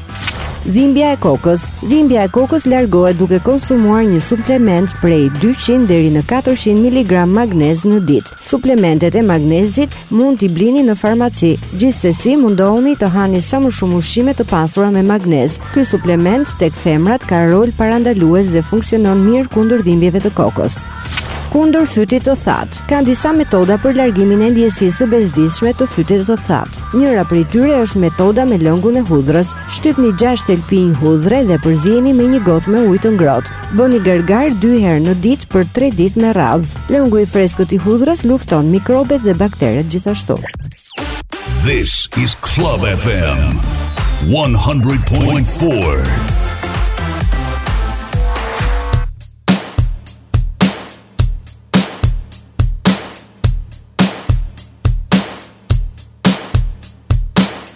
Dhimbja e kokës. Dhimbja e kokës largohet duke konsumuar një suplement prej 200 deri në 400 mg magnez në ditë. Suplementet e magnezit mund t'i blini në farmaci. Gjithsesi, mundohuni të hani sa më shumë ushqime të pasura me magnez. Ky suplement tek femrat ka rol parandalues dhe funksionon mirë kundër dhimbjeve të kokës. Kundër fytit të thatë. Ka disa metoda për largimin e ndjesisë së bezdisshme të fytit të thatë. Njëra prej tyre është metoda me lëngun e hudhrës. Shtypni 6 thelpinj hudhre dhe përzieni me një gotë me ujë të ngrohtë. Bëni gargarë dy herë në ditë për 3 ditë me radhë. Lëngu i freskët i hudhrës lufton mikrobet dhe bakteret gjithashtu. This is Club FM 100.4.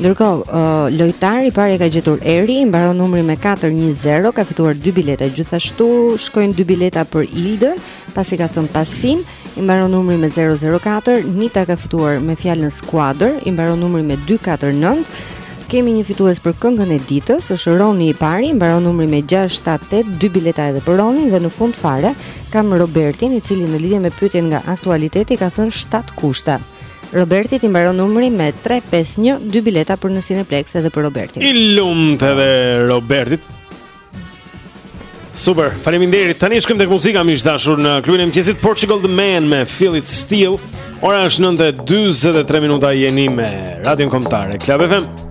Ndërkohë, uh, lojën i pari e ka gjetur Eri, i mbaron numri me 410, ka fituar dy bileta. Gjithashtu shkojnë dy bileta për Ildën, pasi ka thënë pasim, i mbaron numri me 004, Nita ka fituar me fjalën skuadër, i mbaron numri me 249. Kemi një fitues për këngën e ditës, është Roni i pari, i mbaron numri me 678, dy bileta edhe për Ronin dhe në fund fare kam Robertin, i cili në lidhje me pyetjen nga aktualiteti ka thënë 7 kushte. Robertit i mbaron numri me 351, dy bileta për në Cineplex edhe për Robertin. I lumtë edhe Robertit. Super, faleminderit. Tani shkojmë tek muzika miq të dashur në klubin e mëngjesit Portugal the Man me Feel It Still. Ora është 9:43 minuta jeni me Radion Kombëtare Club FM.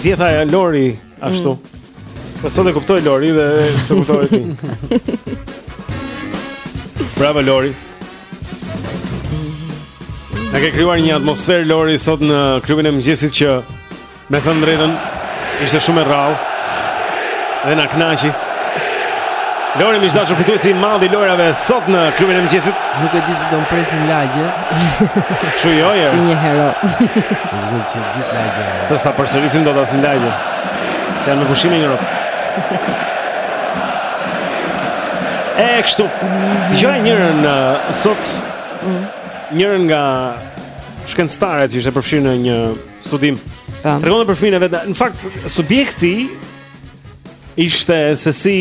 Dieta e Lorit ashtu. Mm. Po sot e kuptoj Lori dhe se kuptoj ti. Bravo Lori. Na ke krijuar një atmosferë Lori sot në klubin e mëngjesit që me thënë drejtën ishte shumë e rrallë. Dhe na kënaqi. Lori miq të dashur fituesi i madh i lojrave sot në klubin e mëngjesit. Nuk e di si do më presin në lagje. Çu jo, jo. Si një hero. Zhvillë që gjithë lagje. Tërsa për servisin do të asë në lagje. Se janë në pushime një rëpë. E kështu, gjoj njërën sot, mm. njërën nga shkencëtaret që ishte përfshirë në një studim. Po. Tregonte për fëmijën e vet. Në fakt, subjekti ishte se si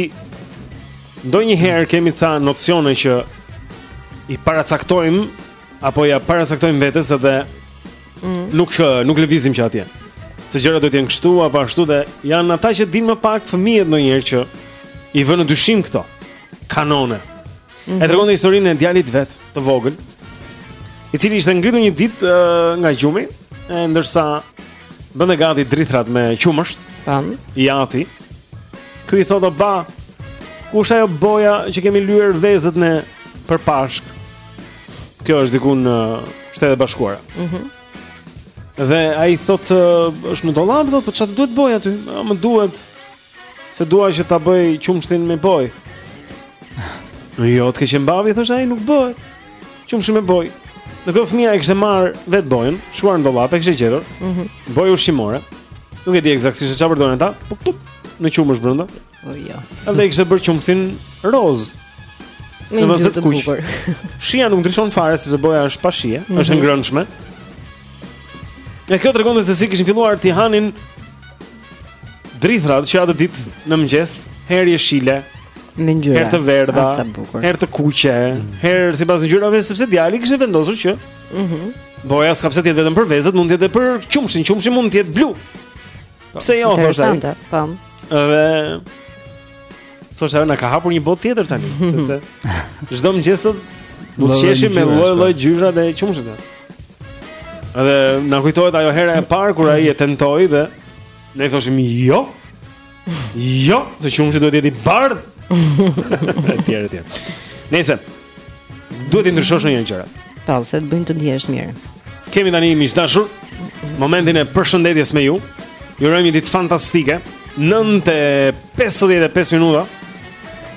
ndonjëherë kemi ca nocione që i paracaktojmë apo ia paracaktojmë vetes edhe Mm. Nuk eh, nuk lëvizim që atje. Se gjërat do të jenë kështu apo ashtu dhe janë ata që dinë më pak fëmijët ndonjëherë që i vënë në dyshim këto kanone. Mm -hmm. E tregonte historinë e djalit vet të vogël, i cili ishte ngritur një ditë uh, nga gjumi, e ndërsa bënte gati drithrat me qumësht, tan, i ati. Ky i thotë ba, ku është ajo boja që kemi lyer vezët në për Pashkë? Kjo është diku në Shtetet e Bashkuara. Mhm. Mm dhe ai thotë është në dollap thotë po çfarë të duhet boja ty? Më duhet se dua që ta bëj qumështin me bojë. Jo, të keqen babi, thoshte ai nuk bëhet qumështi me bojë. Ndërkohë fëmija e kishte marrë vetë bojën, shkuar në dollap, e kishte gjetur, mm -hmm. bojë ushqimore, nuk e di ekzaktësisht se ça përdorin ata, po tup, në qumësht brenda. O jo. Edhe kishte bërë qumshtin rozë. Në vazhdim të bukur. Shija nuk ndryshon fare sepse boja është pa shije, mm -hmm. është e mhm. ngrënshme. E kjo tregonte se si kishin filluar t'i hanin drithrat që atë ditë në mëngjes, herë jeshile, me ngjyra. Herë të verdha, herë të kuqe, mm -hmm. herë sipas ngjyrave sepse djali kishte vendosur që. Mhm. Mm boja s'ka pse të jetë vetëm për vezët, mund të jetë edhe për qumshtin, qumshti mund të jetë blu. Po. Pse jo, thoshte. Interesante, po. Edhe thoshte na ka hapur një botë tjetër tani, sepse çdo mëngjes sot buzëqeshim me lloj-lloj ngjyrave të qumshtit. Edhe na kujtohet ajo hera e parë kur ai e tentoi dhe ne i thoshim jo. Jo, se qumshti duhet të jetë i bardhë. Etj etj. Nëse Duhet t'i ndryshosh ndonjëherë gjërat. Po, se të bëjnë të ndihesh mirë. Kemi tani miq të dashur momentin e përshëndetjes me ju. Ju urojmë një ditë fantastike. 9:55 minuta.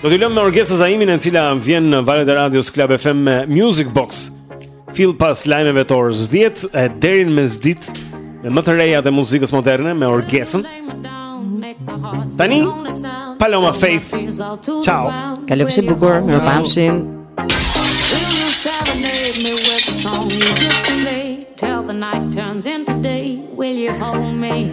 Do t'ju lëmë me Orgesa Zaimin e cila vjen në valët e radios Club FM me Music Box. Fill pas lajmeve të orës 10 e deri në mesditë me më të rejat e muzikës moderne me Orgesën. Tani Paloma Faith. Ciao. Kalofshi bukur, mirupafshim. Till the night turns into day, will you hold me?